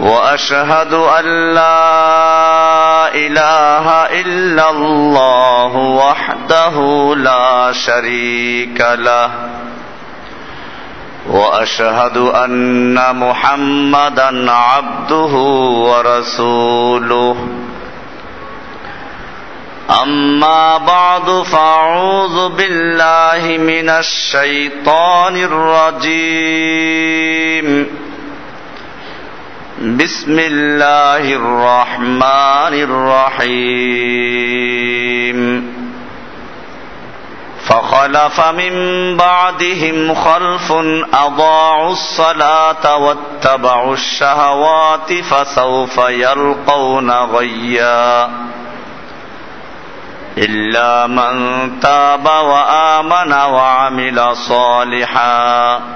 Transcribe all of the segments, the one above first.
وأشهد أن لا إله إلا الله وحده لا شريك له. وأشهد أن محمدا عبده ورسوله. أما بعد فأعوذ بالله من الشيطان الرجيم. بسم الله الرحمن الرحيم فخلف من بعدهم خلف اضاعوا الصلاه واتبعوا الشهوات فسوف يلقون غيا. الا من تاب وامن وعمل صالحا.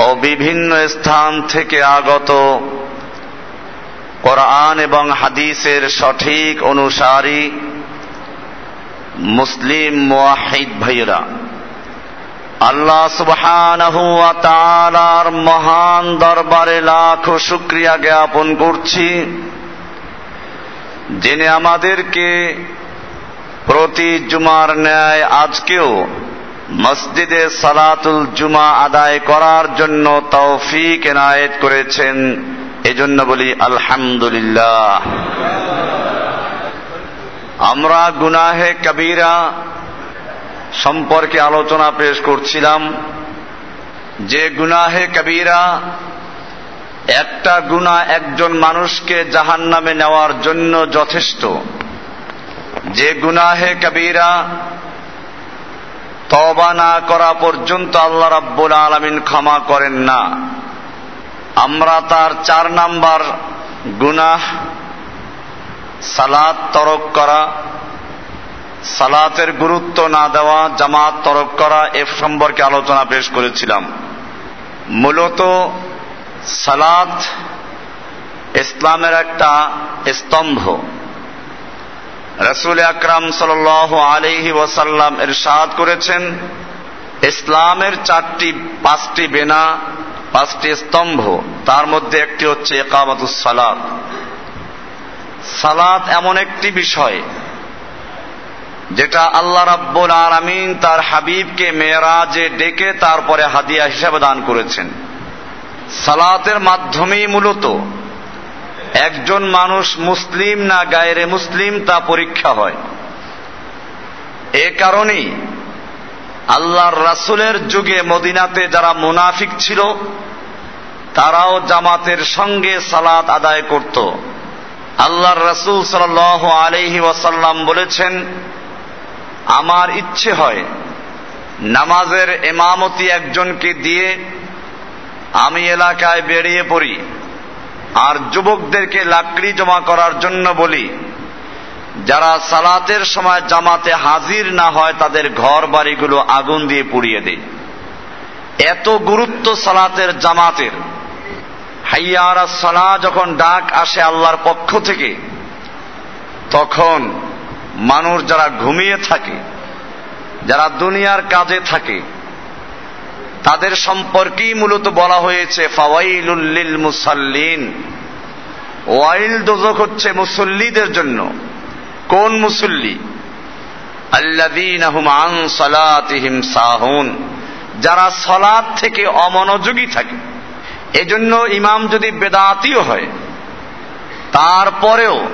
ও বিভিন্ন স্থান থেকে আগত কোরআন এবং হাদিসের সঠিক অনুসারী মুসলিম মুয়াহিদ ভাইয়েরা। আল্লাহ সুবহানাহু মহান দরবারে লাখো শুকরিয়া জ্ঞাপন করছি। যিনি আমাদেরকে প্রতি জুমার ন্যায় আজকেও মসজিদে সালাতুল জুমা আদায় করার জন্য তৌফিক এনায়েত করেছেন। এজন্য বলি আলহামদুলিল্লাহ। আমরা গুনাহে কবিরা সম্পর্কে আলোচনা পেশ করছিলাম। যে গুনাহে কবিরা একটা গুণা একজন মানুষকে জাহান নামে নেওয়ার জন্য যথেষ্ট। যে গুনাহে কবিরা তবা না করা পর্যন্ত আল্লাহ রাব্বুল আলমিন ক্ষমা করেন না। আমরা তার চার নাম্বার গুনাহ সালাদ তরক করা, সালাতের গুরুত্ব না দেওয়া, জামাত তরক করা এ সম্পর্কে আলোচনা পেশ করেছিলাম। মূলত সালাত ইসলামের একটা স্তম্ভ। রসুল আকরাম সাল আলিহি ওয়াসাল্লাম এরশাদ করেছেন, ইসলামের চারটি, পাঁচটি বেনা, পাঁচটি স্তম্ভ, তার মধ্যে একটি হচ্ছে একামতুস সালাত। সালাত এমন একটি বিষয় যেটা আল্লাহ রাব্বুল আলামিন তার হাবিবকে মেয়েরাজে ডেকে তারপরে হাদিয়া হিসাবে দান করেছেন। সালাতের মাধ্যমেই মূলত একজন মানুষ মুসলিম না গায়েরে মুসলিম তা পরীক্ষা হয়। এ কারণেই আল্লাহর রাসুলের যুগে মদিনাতে যারা মুনাফিক ছিল, তারাও জামাতের সঙ্গে সালাত আদায় করত। আল্লাহর রাসুল সাল আলহি ওয়াসাল্লাম বলেছেন, আমার ইচ্ছে হয় নামাজের এমামতি একজনকে দিয়ে আমি এলাকায় বেরিয়ে পড়ি। আর যুবকদেরকে লাকড়ি জমা করার জন্য বলি, যারা সালাতের সময় জামাতে হাজির না হয়, তাদের ঘর বাড়িগুলো আগুন দিয়ে পুড়িয়ে দেয়। এত গুরুত্ব সালাতের জামাতের। হাইয়ারা সালা যখন ডাক আসে আল্লাহর পক্ষ থেকে, তখন মানুষ যারা ঘুমিয়ে থাকে, যারা দুনিয়ার কাজে থাকে তাদের সম্পর্কেই মূলত বলা হয়েছে ফাওয়াইলুল্লিল মুসাল্লিন। ওয়াইল দোজক হচ্ছে মুসল্লিদের জন্য। কোন মুসল্লি? আন সালাতিহিম সাহুন। যারা সলাদ থেকে অমনোযোগী থাকে। এজন্য ইমাম যদি বেদাতিও হয়, তারপরেও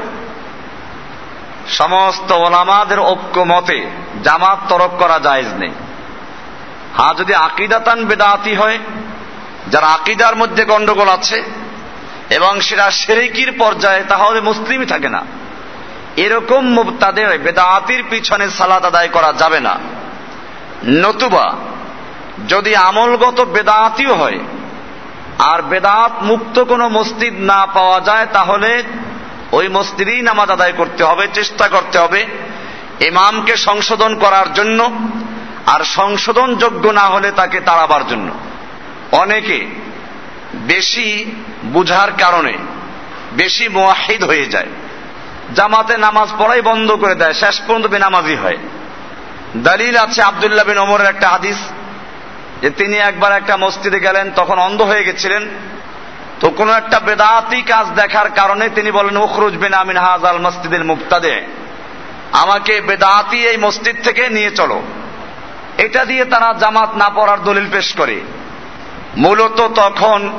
সমস্ত ওলামাদের ঐক্য মতে জামাত তরক করা জায়েজ নেই। হ্যাঁ যদি আকিদাতান বেদাতি হয়, যারা আকিদার মধ্যে গন্ডগোল আছে, এবং সেটা সেরেকির পর্যায়ে, তাহলে মুসলিমই থাকে না। এরকম তাদের বেদাতির পিছনে সালাত আদায় করা যাবে না। নতুবা, যদি আমলগত বেদাতিও হয়, আর বেদাত মুক্ত কোনো মসজিদ না পাওয়া যায়, তাহলে ওই মসজিদেই নামাজ আদায় করতে হবে, চেষ্টা করতে হবে, ইমামকে সংশোধন করার জন্য আর সংশোধন যোগ্য না হলে তাকে তাড়াবার জন্য। অনেকে বেশি বুঝার কারণে বেশি মোয়াহিদ হয়ে যায়। জামাতে নামাজ পড়াই বন্ধ করে দেয়, শেষ পর্যন্ত বেনামাজি হয়। দলিল আছে আবদুল্লাহ বিন ওমরের একটা হাদিস যে তিনি একবার একটা মসজিদে গেলেন, তখন অন্ধ হয়ে গেছিলেন। তো কোনো একটা বেদাতি কাজ দেখার কারণে তিনি বলেন, উখরুজ বিন আমিন হাজ আল মসজিদের মুক্তাদে আমাকে বেদাতি এই মসজিদ থেকে নিয়ে চলো। এটা দিয়ে তারা জামাত না পড়ার দলিল পেশ করে। মূলত তখন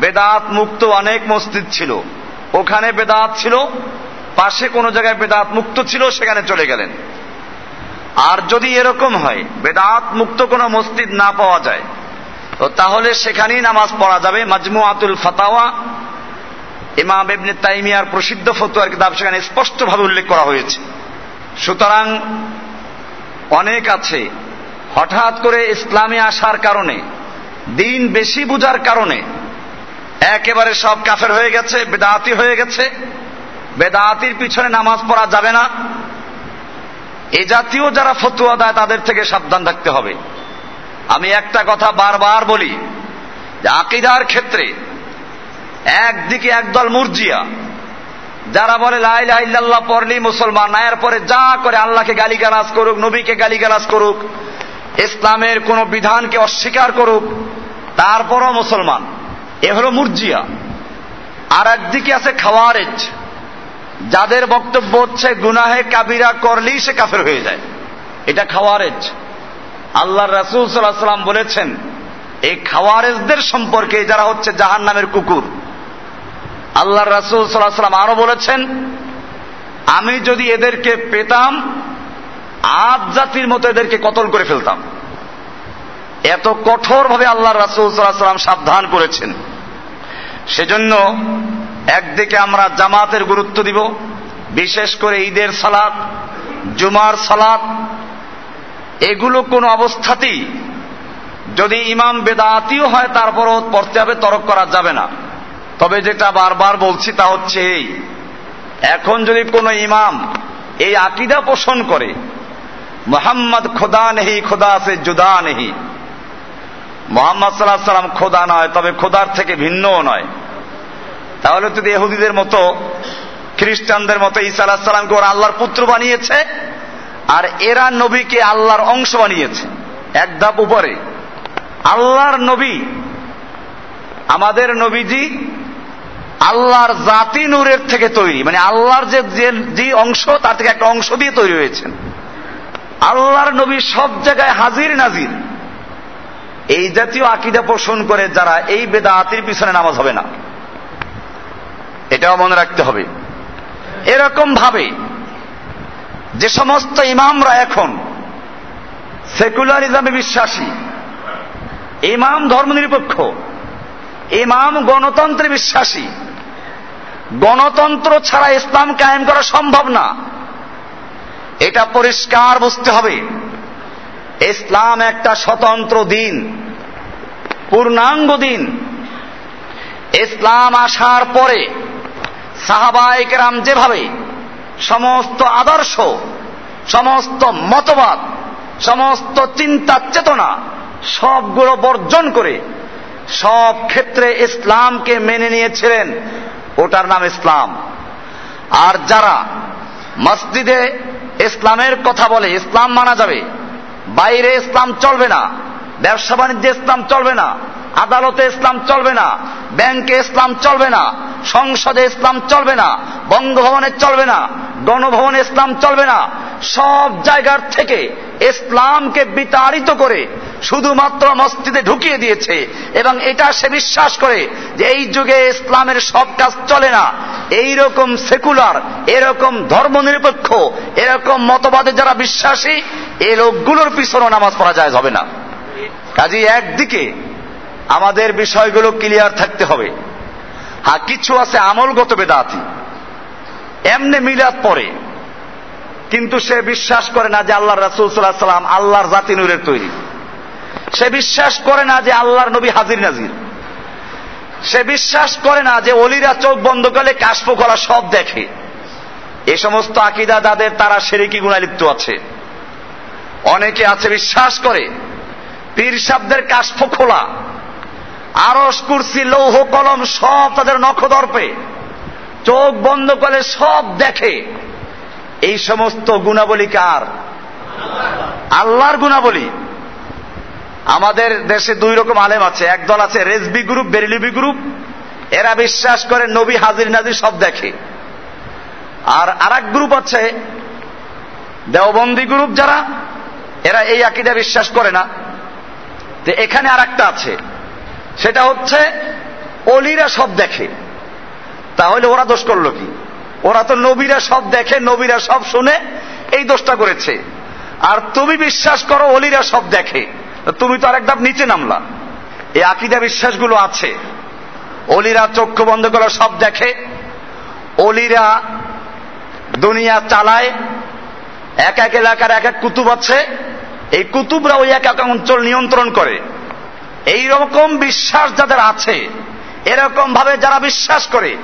বেদাত মুক্ত অনেক মসজিদ ছিল। ওখানে বেদাত ছিল, পাশে কোনো জায়গায় বেদাত মুক্ত ছিল, সেখানে চলে গেলেন। আর যদি এরকম হয়, বেদাত মুক্ত কোনো মসজিদ না পাওয়া যায়, তো তাহলে সেখানেই নামাজ পড়া যাবে। মাজমু আতুল ফাতাওয়া, ইমাম ইবনে তাইমিয়ার প্রসিদ্ধ ফতুয়ার কিতাব সেখানে স্পষ্টভাবে উল্লেখ করা হয়েছে। সুতরাং অনেক আছে হঠাৎ করে ইসলামে আসার কারণে, দিন বেশি বুঝার কারণে, একেবারে সব কাফের হয়ে গেছে, বেদাতি হয়ে গেছে। বেদাতির পিছনে নামাজ পড়া যাবে না। এ জাতীয় যারা ফতুয়া দেয়, তাদের থেকে সাবধান থাকতে হবে। আমি একটা কথা বারবার বলি, যে আকিদার ক্ষেত্রে একদিকে একদল মুরজিয়া, যারা বলে লাই লাইল্লাহ পড়লি মুসলমান, না পরে যা করে আল্লাহকে গালিগালাজ করুক, নবীকে গালিগালাজ করুক ইসলামের কোন বিধানকে অস্বীকার করুক, তারপরও মুসলমান। এ হলো মুরজিয়া। আর একদিকে আছে খাওয়ারেজ। যাদের বক্তব্য হচ্ছে, গুনাহে কাবিরা করলেই সে কাফের হয়ে যায়। এটা খাওয়ারেজ। আল্লাহ রাসুল সাল্লাম বলেছেন, এই খাওয়ারেজদের সম্পর্কে যারা হচ্ছে জাহান নামের কুকুর। আল্লাহ রাসুল সাল্লাহ সাল্লাম আরও বলেছেন, আমি যদি এদেরকে পেতাম আজ জাতির মতো এদেরকে কতল করে ফেলতাম। এত কঠোরভাবে আল্লাহ রাসুল সাল্লাহ সাল্লাম সাবধান করেছেন। সেজন্য একদিকে আমরা জামাতের গুরুত্ব দিব, বিশেষ করে ঈদের সালাত, জুমার সালাত। এগুলো কোনো অবস্থাতেই যদি ইমাম বেদাতিও হয়, তারপরও পড়তে হবে, তরক করা যাবে না। তবে যেটা বারবার বলছি তা হচ্ছে এই। এখন যদি কোনো ইমাম এই আকিদা পোষণ করে মোহাম্মদ খোদা নেহি, খোদা সে জুদা নেহি। মোহাম্মদ সাল্লাহ সাল্লাম খোদা নয়, তবে খোদার থেকে ভিন্নও নয়। তাহলে যদি এহুদিদের মতো, খ্রিস্টানদের মতো ঈসা আলাহ সাল্লামকে ওরা আল্লাহর পুত্র বানিয়েছে, আর এরা নবীকে আল্লাহর অংশ বানিয়েছে, এক ধাপ উপরে। আল্লাহর নবী, আমাদের নবীজি আল্লাহর জাতি নূরের থেকে তৈরি মানে আল্লাহর যে যে অংশ, তার থেকে একটা অংশ দিয়ে তৈরি হয়েছেন। আল্লাহর নবী সব জায়গায় হাজির নাজির। এই জাতীয় আকিদা পোষণ করে যারা এই বেদা বেদাতির পিছনে নামাজ হবে না। এটাও মনে রাখতে হবে। এরকম ভাবে যে সমস্ত ইমামরা এখন সেকুলারিজমে বিশ্বাসী, ইমাম ধর্মনিরপেক্ষ, ইমাম গণতন্ত্রে বিশ্বাসী, গণতন্ত্র ছাড়া ইসলাম কায়েম করা সম্ভব না। এটা পরিষ্কার বুঝতে হবে। ইসলাম একটা স্বতন্ত্র দিন, পূর্ণাঙ্গ দিন। ইসলাম আসার পরে সাহাবাইকেরাম যেভাবে সমস্ত আদর্শ, সমস্ত মতবাদ, সমস্ত চিন্তা চেতনা সবগুলো বর্জন করে সব ক্ষেত্রে ইসলামকে মেনে নিয়েছিলেন, ওটার নাম ইসলাম। আর যারা মসজিদে ইসলামের কথা বলে, ইসলাম মানা যাবে। বাইরে ইসলাম চলবে না, ব্যবসা বাণিজ্যে ইসলাম চলবে না, আদালতে ইসলাম চলবে না, ব্যাংকে ইসলাম চলবে না, সংসদে ইসলাম চলবে না, বঙ্গভবনে চলবে না, গণভবনে ইসলাম চলবে না। সব জায়গার থেকে ইসলামকে বিতাড়িত করে শুধুমাত্র মসজিদে ঢুকিয়ে দিয়েছে। এবং এটা সে বিশ্বাস করে যে এই যুগে ইসলামের সব কাজ চলে না। এই রকম সেকুলার, এরকম ধর্মনিরপেক্ষ, এরকম মতবাদে যারা বিশ্বাসী এই লোকগুলোর পিছনে নামাজ পড়া যায় হবে না। কাজে একদিকে আমাদের বিষয়গুলো ক্লিয়ার থাকতে হবে। হ্যাঁ কিছু আছে আমলগত বেদাতি। এমনি মিলাদ পরে কিন্তু সে বিশ্বাস করে না যে আল্লাহ রাসুল সাল্লাহ সাল্লাম আল্লাহর জাতি নূরের তৈরি। সে বিশ্বাস করে না যে আল্লাহর নবী হাজির নাজির। সে বিশ্বাস করে না যে অলিরা চোখ বন্ধ করলে কাশপ করা সব দেখে। এ সমস্ত আকিদা দাদের তারা সেরেকি গুণালিপ্ত আছে। অনেকে আছে বিশ্বাস করে, পীর সাবদের কাশফ খোলা আরস কুরসি, লৌহ কলম সব তাদের নখদর্পে, চোখ বন্ধ করে সব দেখে। এই সমস্ত গুণাবলী কার? আল্লাহর গুণাবলী। আমাদের দেশে দুই রকম আলেম আছে। একদল আছে রেজবি গ্রুপ, বেরিলিবি গ্রুপ। এরা বিশ্বাস করে নবী হাজির নাজির সব দেখে। আর আর গ্রুপ আছে দেওবন্দি গ্রুপ যারা, এরা এই আকিদা বিশ্বাস করে না। যে এখানে আর একটা আছে। সেটা হচ্ছে অলিরা সব দেখে। তাহলে ওরা দোষ করল কি? ওরা তো নবীরা সব দেখে, নবীরা সব শুনে এই দোষটা করেছে। আর তুমি বিশ্বাস করো অলিরা সব দেখে। তুমি তো আর একদম নিচে নামলা। এই আকিদা বিশ্বাসগুলো আছে। অলিরা চক্ষু বন্ধ করে সব দেখে। অলিরা দুনিয়া চালায়। এক এক এলাকার এক এক কুতুব আছে। এই কুতুবরা ওই এক এক অঞ্চল নিয়ন্ত্রণ করে। এই রকম বিশ্বাস যাদের আছে এরকম ভাবে যারা বিশ্বাস করে,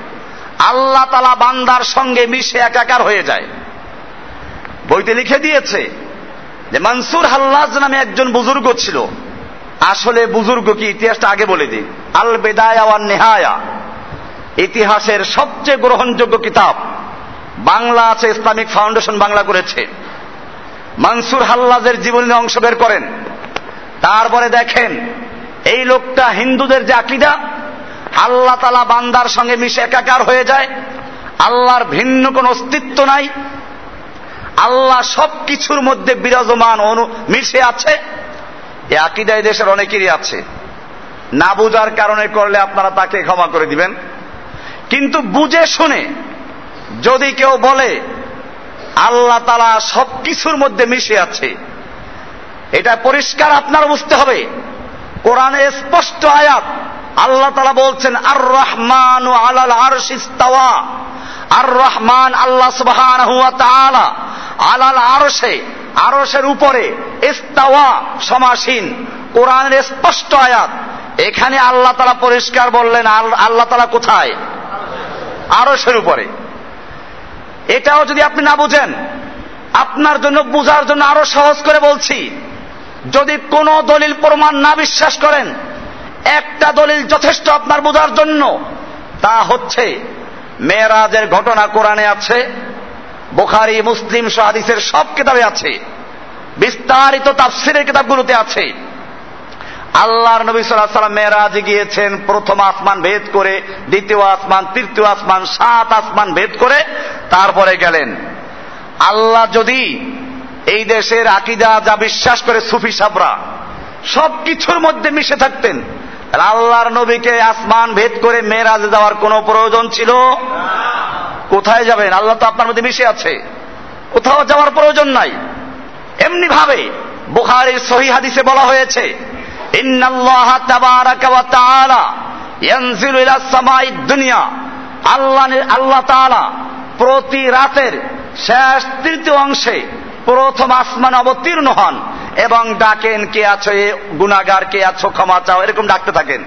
আল্লাহ তালা বান্দার সঙ্গে মিশে একাকার হয়ে যায়। বইতে লিখে দিয়েছে যে মনসুর হাল্লাজ নামে একজন বুজুর্গ ছিল। আসলে বুজুর্গ কি? ইতিহাসটা আগে বলে দিই। আল বেদায়া নেহায়া ইতিহাসের সবচেয়ে গ্রহণযোগ্য কিতাব। বাংলা আছে, ইসলামিক ফাউন্ডেশন বাংলা করেছে। মানসুর হাল্লাজের জীবনী অংশ বের করেন। তারপরে দেখেন, এই লোকটা হিন্দুদের যে আকিদা, আল্লাহ তালা বান্দার সঙ্গে মিশে একাকার হয়ে যায়। আল্লাহর ভিন্ন কোন অস্তিত্ব নাই। আল্লাহ সব কিছুর মধ্যে বিরাজমান অনু মিশে আছে। এ আকিদা দেশের অনেকেরই আছে। না বুঝার কারণে করলে আপনারা তাকে ক্ষমা করে দিবেন। কিন্তু বুঝে শুনে যদি কেউ বলে, আল্লাহ তালা সব কিছুর মধ্যে মিশে আছে, এটা পরিষ্কার আপনার বুঝতে হবে। কোরআনে স্পষ্ট আয়াত, আল্লাহ তালা বলছেন আর রহমান আরশিস্তাওয়া আর রহমান আল্লাহ সুবহান আলাল আরশে, আরশের উপরে, ইস্তাওয়া, সমাসীন। কোরআনের স্পষ্ট আয়াত। এখানে আল্লাহ তালা পরিষ্কার বললেন আল্লাহ তালা কোথায়? আরশের উপরে। এটাও যদি আপনি না বুঝেন, আপনার জন্য, বুঝার জন্য আরও সহজ করে বলছি। যদি কোন দলিল প্রমাণ না বিশ্বাস করেন, একটা দলিল যথেষ্ট আপনার বোঝার জন্য, তা হচ্ছে, মেয়েরাজের ঘটনা কোরআনে আছে বোখারি, মুসলিম সাহাদিসের সব কিতাবে আছে। বিস্তারিত তাফসিরের কিতাবগুলোতে আছে। আল্লাহর নবী সাল্লাহ সাল্লাম মেয়েরাজ গিয়েছেন, প্রথম আসমান ভেদ করে, দ্বিতীয় আসমান, তৃতীয় আসমান, সাত আসমান ভেদ করে তারপরে গেলেন। আল্লাহ যদি এই দেশের আকিদা যা বিশ্বাস করে সুফি সাবরা সব কিছুর মধ্যে মিশে থাকতেন আল্লাহর নবীকে আসমান ভেদ করে মেয়েরাজে যাওয়ার কোনো প্রয়োজন ছিল? কোথায় যাবেন? আল্লাহ তো আপনার মধ্যে মিশে আছে। কোথাও যাওয়ার প্রয়োজন নাই। এমনি ভাবে বুখারির সহি হাদিসে বলা হয়েছে আল্লাহ প্রতি রাতের শেষ তৃতীয় অংশে প্রথম আসমান অবতীর্ণ হন এবং ডাকেন, কে আছো এ গুনাগার কে আছো ক্ষমা চাও? এরকম ডাকতে থাকেন।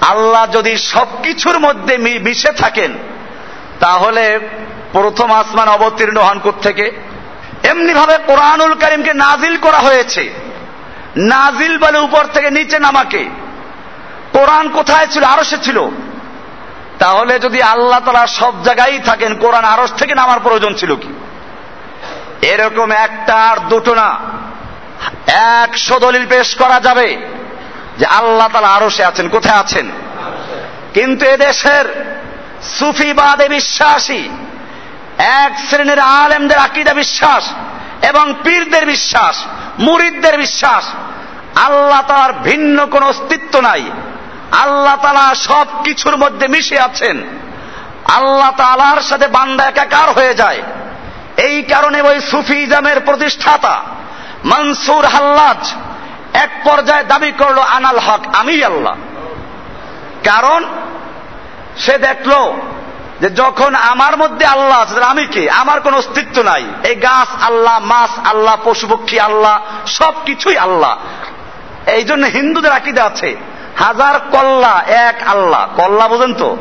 আল্লাহ যদি সবকিছুর মধ্যে মিশে থাকেন তাহলে প্রথম আসমান অবতীর্ণ হন থেকে এমনি ভাবে কোরআনুল করিমকে নাজিল করা হয়েছে। নাজিল বলে উপর থেকে নিচে নামাকে। কোরআন কোথায় ছিল? আরসে ছিল। তাহলে যদি আল্লাহ তালা সব জায়গায় থাকেন, কোরআন আরস থেকে নামার প্রয়োজন ছিল কি? এরকম একটা আর দুটো না। একশো দলিল পেশ করা যাবে যে আল্লাহ তালা আরও সে আছেন, কোথায় আছেন? কিন্তু এদেশের সুফিবাদে বিশ্বাসী, এক শ্রেণির আলেমদের আকিদা বিশ্বাস এবং পীরদের বিশ্বাস, মুরিদদের বিশ্বাস। আল্লাহ তালার ভিন্ন কোন অস্তিত্ব নাই। আল্লাহ তালা সব কিছুর মধ্যে মিশে আছেন। আল্লাহ তালার সাথে বান্দা একাকার হয়ে যায়। এই কারণে ওই সুফিজামের প্রতিষ্ঠাতা মনসুর হাল্লাজ এক পর্যায়ে দাবি করল, আনাল হক আমি আল্লাহ। কারণ সে দেখল যে যখন আমার মধ্যে আল্লাহ আছে আমি কে? আমার কোন অস্তিত্ব নাই। এই গাছ আল্লাহ, মাছ আল্লাহ পশু পক্ষী আল্লাহ সব কিছুই আল্লাহ। এই জন্য হিন্দুদের আকিদা আছে, হাজার কল্লা এক আল্লাহ। কল্লা বোঝেন তো?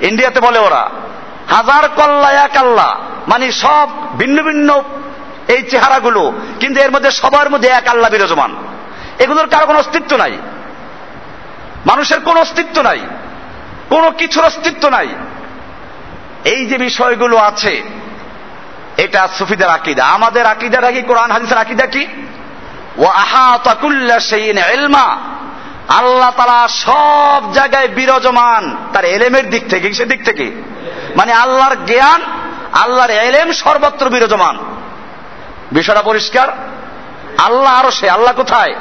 ইন্ডিয়াতে বলে ওরা, হাজার কল্লা এক আল্লাহ। মানে সব ভিন্ন ভিন্ন এই চেহারাগুলো, কিন্তু এর মধ্যে সবার মধ্যে এক আল্লাহ বিরাজমান। এগুলোর কারও কোনো অস্তিত্ব নাই। মানুষের কোনো অস্তিত্ব নাই। কোনো কিছুর অস্তিত্ব নাই। এই যে বিষয়গুলো আছে, এটা সুফিদের আকিদা। আমাদের আকিদাটা কি কোরআন, হাদিসের আকিদা কি? ও আহাতাকুল্লা সেইন এলমা আল্লাহ তালা সব জায়গায় বিরাজমান, তার এলেমের দিক থেকে, সে দিক থেকে। মানে আল্লাহর জ্ঞান, আল্লাহর এলেম সর্বত্র বিরাজমান। বিষয়টা পরিষ্কার? আল্লাহ আরও সে, আল্লাহ কোথায়?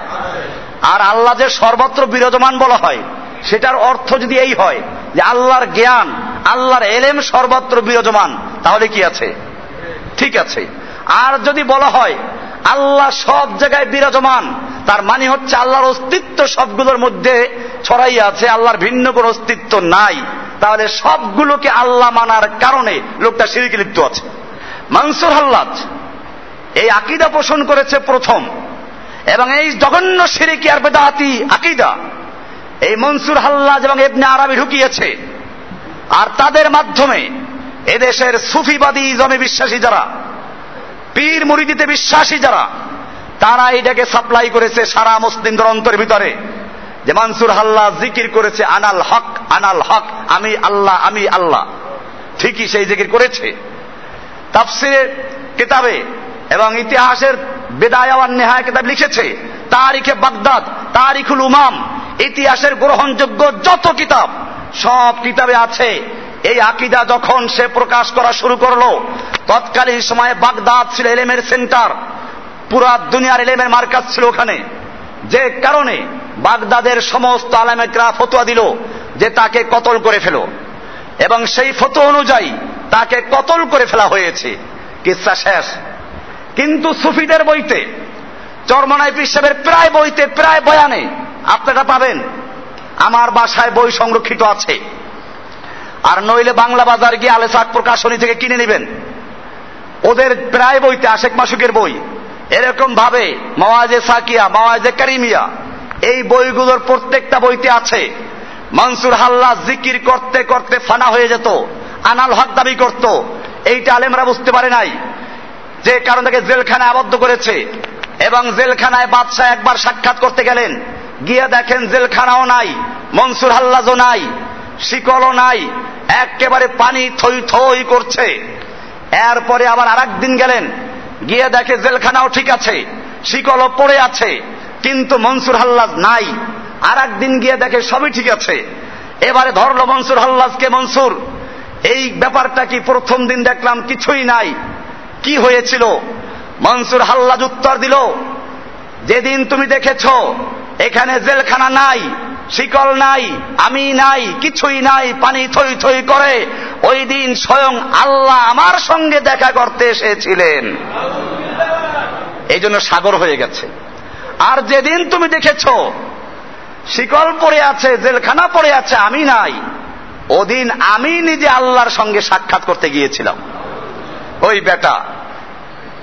আর আল্লাহ যে সর্বত্র বিরাজমান বলা হয়, সেটার অর্থ যদি এই হয় যে আল্লাহর জ্ঞান, আল্লাহর এলেম সর্বত্র বিরাজমান, তাহলে কি আছে? ঠিক আছে। আর যদি বলা হয়, আল্লাহ সব জায়গায় বিরাজমান, তার মানে হচ্ছে আল্লাহর অস্তিত্ব সবগুলোর মধ্যে ছড়াই আছে, আল্লাহর ভিন্ন কোন অস্তিত্ব নাই। তাহলে সবগুলোকে আল্লাহ মানার কারণে লোকটা সিরিকে লিপ্ত আছে। মানসুর হাল্লাদ, এই আকিদা পোষণ করেছে প্রথম, এবং এই জঘন্য সিরিকি আর বেদাহাতি আকিদা এই মনসুর হাল্লাজ এবং এবনে আরবি ঢুকিয়েছে। আর তাদের মাধ্যমে এদেশের সুফিবাদী জমে বিশ্বাসী যারা, পীর মুরিদিতে বিশ্বাসী যারা, তারা এটাকে সাপ্লাই করেছে সারা মুসলিমদের অন্তরের ভিতরে যে মানসুর হাল্লা জিকির করেছে, আনাল হক আনাল হক, আমি আল্লাহ আমি আল্লাহ। ঠিকই সেই জিকির করেছে। তাফসিরের কিতাবে এবং ইতিহাসের বেদায়াওয়ান নেহায় কিতাব লিখেছে, তারিখে বাগদাদ, তারিখুল উমাম ইতিহাসের গ্রহণযোগ্য যত কিতাব, সব কিতাবে আছে। এই আকিদা যখন সে প্রকাশ করা শুরু করল, তৎকালীন সময়ে বাগদাদ ছিল এলেমের সেন্টার। পুরা দুনিয়ার এলেমের মার্কাজ ছিল ওখানে। যে কারণে বাগদাদের সমস্ত আলামেকরা ফতোয়া দিল যে তাকে কতল করে ফেলো। এবং সেই ফটো অনুযায়ী তাকে কতল করে ফেলা হয়েছে। কিসা শেষ। কিন্তু সুফিদের বইতে চরমনাই সাহেবের প্রায় বইতে, প্রায় বয়ানে আপনারা পাবেন। আমার বাসায় বই সংরক্ষিত আছে। আর নইলে বাংলা বাজার গিয়ে আলেসাক প্রকাশনী থেকে কিনে নেবেন। ওদের প্রায় বইতে আশেক মাসুকের বই। এরকম ভাবে মাওয়াজে সাকিয়া, মাওয়াজে কারিমিয়া, এই বইগুলোর প্রত্যেকটা বইতে আছে। মানসুর হাল্লা জিকির করতে করতে ফানা হয়ে যেত, আনাল হক দাবি করত। এইটা আলেমরা বুঝতে পারে নাই। যে কারণ তাকে জেলখানায় আবদ্ধ করেছে এবং জেলখানায় বাদশাহ একবার সাক্ষাৎ করতে গেলেন। গিয়ে দেখেন জেলখানাও নাই, মনসুর হাল্লাজও নাই, শিকলও নাই, একেবারে পানি থই থই করছে। এরপরে আবার আর দিন গেলেন, গিয়ে দেখে জেলখানাও ঠিক আছে, শিকলও পড়ে আছে, কিন্তু মনসুর হাল্লাজ নাই। আর দিন গিয়ে দেখে সবই ঠিক আছে। এবারে ধরলো মনসুর হাল্লাজকে, মনসুর, এই ব্যাপারটা কি প্রথম দিন দেখলাম কিছুই নাই, কি হয়েছিল? মনসুর হাল্লাজ উত্তর দিল, যেদিন তুমি দেখেছ এখানে জেলখানা নাই, শিকল নাই, আমি নাই, কিছুই নাই, পানি থই থই করে। ওই দিন স্বয়ং আল্লাহ আমার সঙ্গে দেখা করতে এসেছিলেন। এই জন্য সাগর হয়ে গেছে। আর যেদিন তুমি দেখেছ, শিকল পড়ে আছে, জেলখানা পড়ে আছে, আমি নাই, ওদিন আমি নিজে আল্লাহর সঙ্গে সাক্ষাৎ করতে গিয়েছিলাম। ওই বেটা,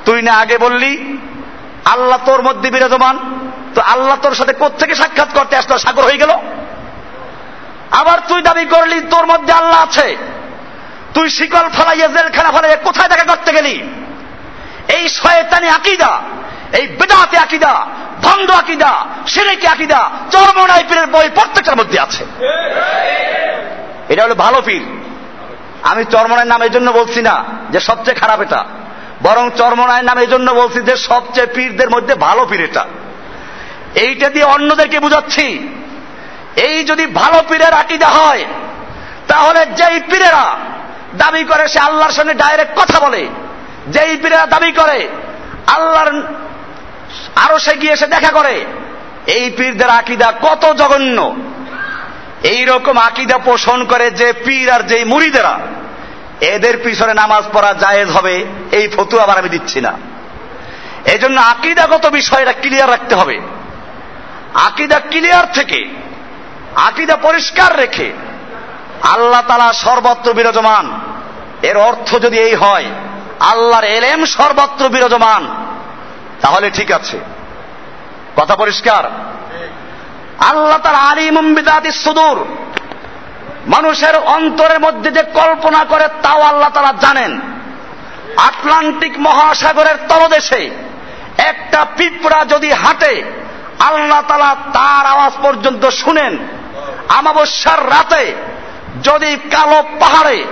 তুই না আগে বললি, আল্লাহ তোর মধ্যে বিরাজমান তো আল্লাহ তোর সাথে কোথেকে সাক্ষাৎ করতে আসতো সাগর হয়ে গেল। আবার তুই দাবি করলি, তোর মধ্যে আল্লাহ আছে। তুই শিকল ফেলাইয়া, জেলখানা ফেলাইয়া কোথায় দেখা করতে গেলি? এই শয়তানি আকিদা, এই বেদাতে আকিদা ভন্ড আকিদা, সিরেকি আকিদা চরমনাই পীরের বই প্রত্যেকটার মধ্যে আছে। এটা হলো ভালো পীর আমি চরমনের নাম এই জন্য বলছি না যে সবচেয়ে খারাপ এটা। বরং চর্মনায় নাম এই জন্য বলছি যে সবচেয়ে পীরদের মধ্যে ভালো পীর এটা। এইটা দিয়ে অন্যদেরকে বুঝাচ্ছি। এই যদি ভালো পীরের আকিদা হয়, তাহলে যেই পীরেরা দাবি করে সে আল্লাহর সঙ্গে ডাইরেক্ট কথা বলে, যেই পীরেরা দাবি করে আল্লাহর আরও সে গিয়ে সে দেখা করে, এই পীরদের আকিদা কত জঘন্য। এই রকম আকিদা পোষণ করে যে পীর আর যেই মুড়িদেরা, এদের পিছনে নামাজ পড়া জায়েজ হবে, এই ফতু আবার আমি দিচ্ছি না। এই জন্য আকিদাগত বিষয়টা ক্লিয়ার রাখতে হবে। আকিদা ক্লিয়ার থেকে, আকিদা পরিষ্কার রেখে আল্লাহ তালা সর্বত্র বিরাজমান। এর অর্থ যদি এই হয়, আল্লাহর এলেম সর্বত্র বিরাজমান। তাহলে ঠিক আছে। কথা পরিষ্কার? আল্লাহ তার আলিম বিদাতি সুদূর। মানুষের অন্তরের মধ্যে যে কল্পনা করে তাও আল্লাহ তারা জানেন। আটলান্টিক মহাসাগরের তলদেশে একটা পিঁপড়া যদি হাঁটে আল্লাহ তালা তার আওয়াজ পর্যন্ত শুনেন। আমাবস্যার রাতে যদি কালো পাহাড়ে,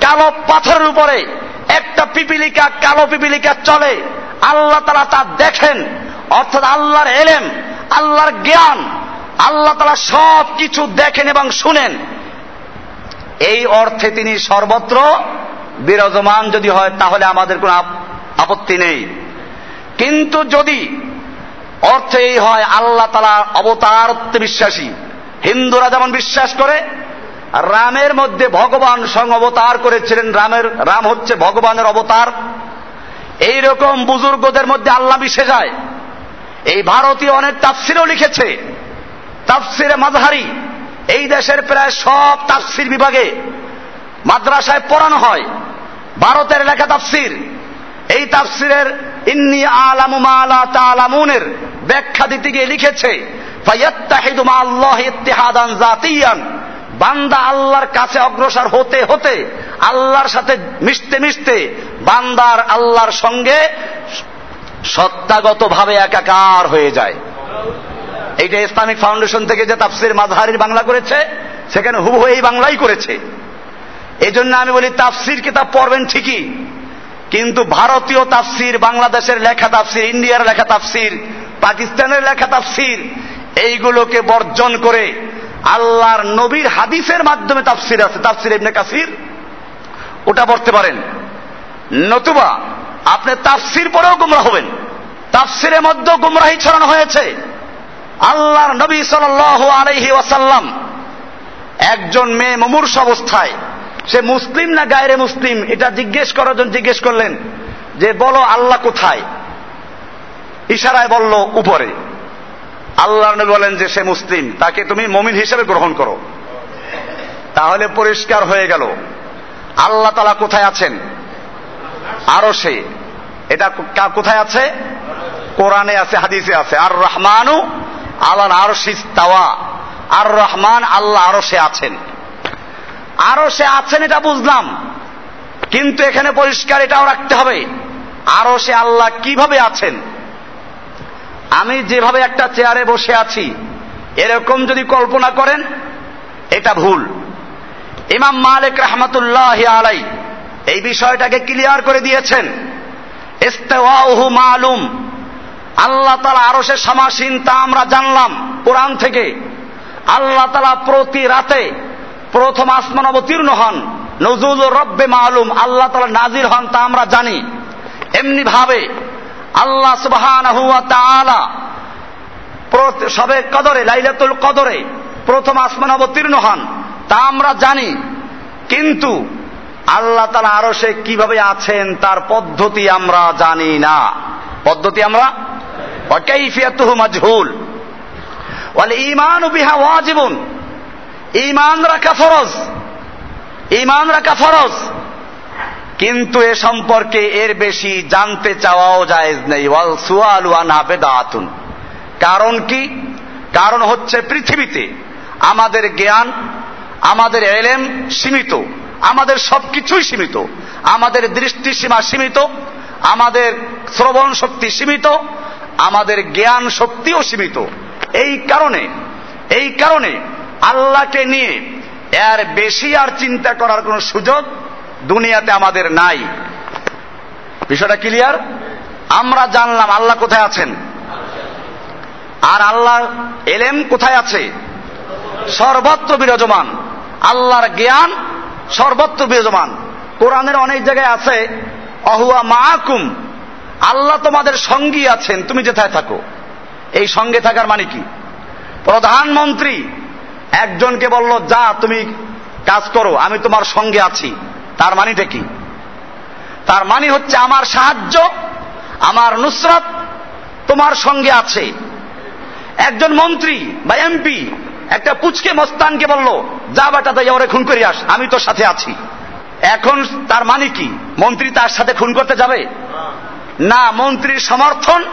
কালো পাথরের উপরে একটা পিপিলিকা, কালো পিপিলিকা চলে, আল্লাহ তালা তা দেখেন। অর্থাৎ আল্লাহর এলেম, আল্লাহর জ্ঞান, আল্লাহ তালা সব কিছু দেখেন এবং শুনেন। এই অর্থে তিনি সর্বত্র বিরাজমান যদি হয়, তাহলে আমাদের কোনো আপত্তি নেই। কিন্তু যদি অর্থে এই হয় আল্লাহ তালা অবতারত্বে বিশ্বাসী হিন্দুরা যেমন বিশ্বাস করে, রামের মধ্যে ভগবান সঙ্গ অবতার করেছিলেন। রামের, রাম হচ্ছে ভগবানের অবতার। এই রকম বুজুর্গদের মধ্যে আল্লাহ মিশে যায় এই ভারতীয় অনেক তাফসিরও লিখেছে, তাফসিরে মাঝহারি, এই দেশের প্রায় সব তাফসির বিভাগে মাদ্রাসায় পড়ানো হয়। ভারতের লেখা তাফসির। এই তাফসিরের ইন্নি আলামু মালা তালামুনের ব্যাখ্যা দিতে গিয়ে লিখেছে আল্লাহ বান্দা আল্লাহর কাছে অগ্রসর হতে হতে আল্লাহর সাথে মিশতে মিশতে বান্দার আল্লাহর সঙ্গে সত্তাগত ভাবে একাকার হয়ে যায়। এইটা ইসলামিক ফাউন্ডেশন থেকে যে তাফসির মাঝহারির বাংলা করেছে, সেখানে হুবহু এই বাংলাই করেছে। এই জন্য আমি বলি তাফসির কিতাব পড়বেন ঠিকই কিন্তু ভারতীয় তাফসির, বাংলাদেশের লেখা তাফসির, ইন্ডিয়ার লেখা তাফসির, পাকিস্তানের লেখা তাফসির, এইগুলোকে বর্জন করে আল্লাহর নবীর হাদিসের মাধ্যমে তাফসির আছে। তাফসির ইবনে কাসির? ওটা পড়তে পারেন। নতুবা, আপনি তাফসির পরেও গুমরা হবেন। তাফসিরের মধ্যেও গুমরাহি ছড়ানো হয়েছে। আল্লাহর নবী সাল আলহি ওয়াসাল্লাম একজন মেয়ে মুমূর্ষ অবস্থায় সে মুসলিম না গায়রে মুসলিম? এটা জিজ্ঞেস করার জন্য জিজ্ঞেস করলেন যে, বলো আল্লাহ কোথায়? ইশারায় বলল, উপরে। আল্লাহ বলেন যে, সে মুসলিম। তাকে তুমি মমিন হিসেবে গ্রহণ করো। তাহলে পরিষ্কার হয়ে গেল। আল্লাহ তালা কোথায় আছেন? আরও সে। এটা কোথায় আছে? কোরআনে আছে, হাদিসে আছে। আর রহমানু আল্লাহ আরও তাওয়া আর রহমান আল্লাহ আরও সে আছেন। আরও সে আছেন এটা বুঝলাম। কিন্তু এখানে পরিষ্কার এটাও রাখতে হবে। আরও সে আল্লাহ কীভাবে আছেন? আমি যেভাবে একটা চেয়ারে বসে আছি, এরকম যদি কল্পনা করেন, এটা ভুল। ইমাম মালিক রহমতুল্লাহ আলাই এই বিষয়টাকে ক্লিয়ার করে দিয়েছেন। মালুম। আল্লাহ তালা আরও সে সমাসীন তা আমরা জানলাম কোরআন থেকে। আল্লাহ তালা প্রতি রাতে প্রথম আসমান অবতীর্ণ হন। নজুল রব্বে মালুম, আল্লাহ তালা নাজির হন তা আমরা জানি। এমনি ভাবে আল্লাহ সুবহান সবে কদরে, লাইলাতুল কদরে প্রথম আসমান অবতীর্ণ হন, তা আমরা জানি। কিন্তু আল্লাহ তালা আরও সে কীভাবে আছেন তার পদ্ধতি আমরা জানি না। পদ্ধতি আমরা? মাজহুল। ওয়ালে ইমান বিহা ওয়াজিবুন। ইমান রাখা ফরজ। ইমান রাখা ফরজ। কিন্তু এ সম্পর্কে এর বেশি জানতে চাওয়াও জায়েজ নেই। ওয়াল আবেদাতুন। কারণ কি? কারণ হচ্ছে পৃথিবীতে আমাদের জ্ঞান, আমাদের এলেম সীমিত, আমাদের সবকিছুই সীমিত, আমাদের দৃষ্টি সীমা সীমিত, আমাদের শ্রবণ শক্তি সীমিত, আমাদের জ্ঞান শক্তিও সীমিত। এই কারণে এই কারণে আল্লাহকে নিয়ে এর বেশি আর চিন্তা করার কোন সুযোগ দুনিয়াতে আমাদের নাই। বিষয়টা ক্লিয়ার? আমরা জানলাম আল্লাহ কোথায় আছেন। আর আল্লাহ এলেম কোথায় আছে? সর্বত্র বিরাজমান। আল্লাহর জ্ঞান সর্বত্র বিরাজমান। কোরআনের অনেক জায়গায় আছে, অহুয়া মাহকুম আল্লাহ তোমাদের সঙ্গী আছেন, তুমি যেথায় থাকো এই সঙ্গে থাকার মানে কি? প্রধানমন্ত্রী একজনকে বলল, যা, তুমি কাজ করো, আমি তোমার সঙ্গে আছি। তার মানিটা কি? তার মানে হচ্ছে, আমার সাহায্য, আমার নুসরত তোমার সঙ্গে আছে। একজন মন্ত্রী বা এমপি একটা পুচকে মস্তানকে বলল, যা বেটা, তাই ওরে খুন করে আস, আমি তোর সাথে আছি। এখন তার মানে কি? মন্ত্রী তার সাথে খুন করতে যাবে? না, মন্ত্রীর সমর্থন,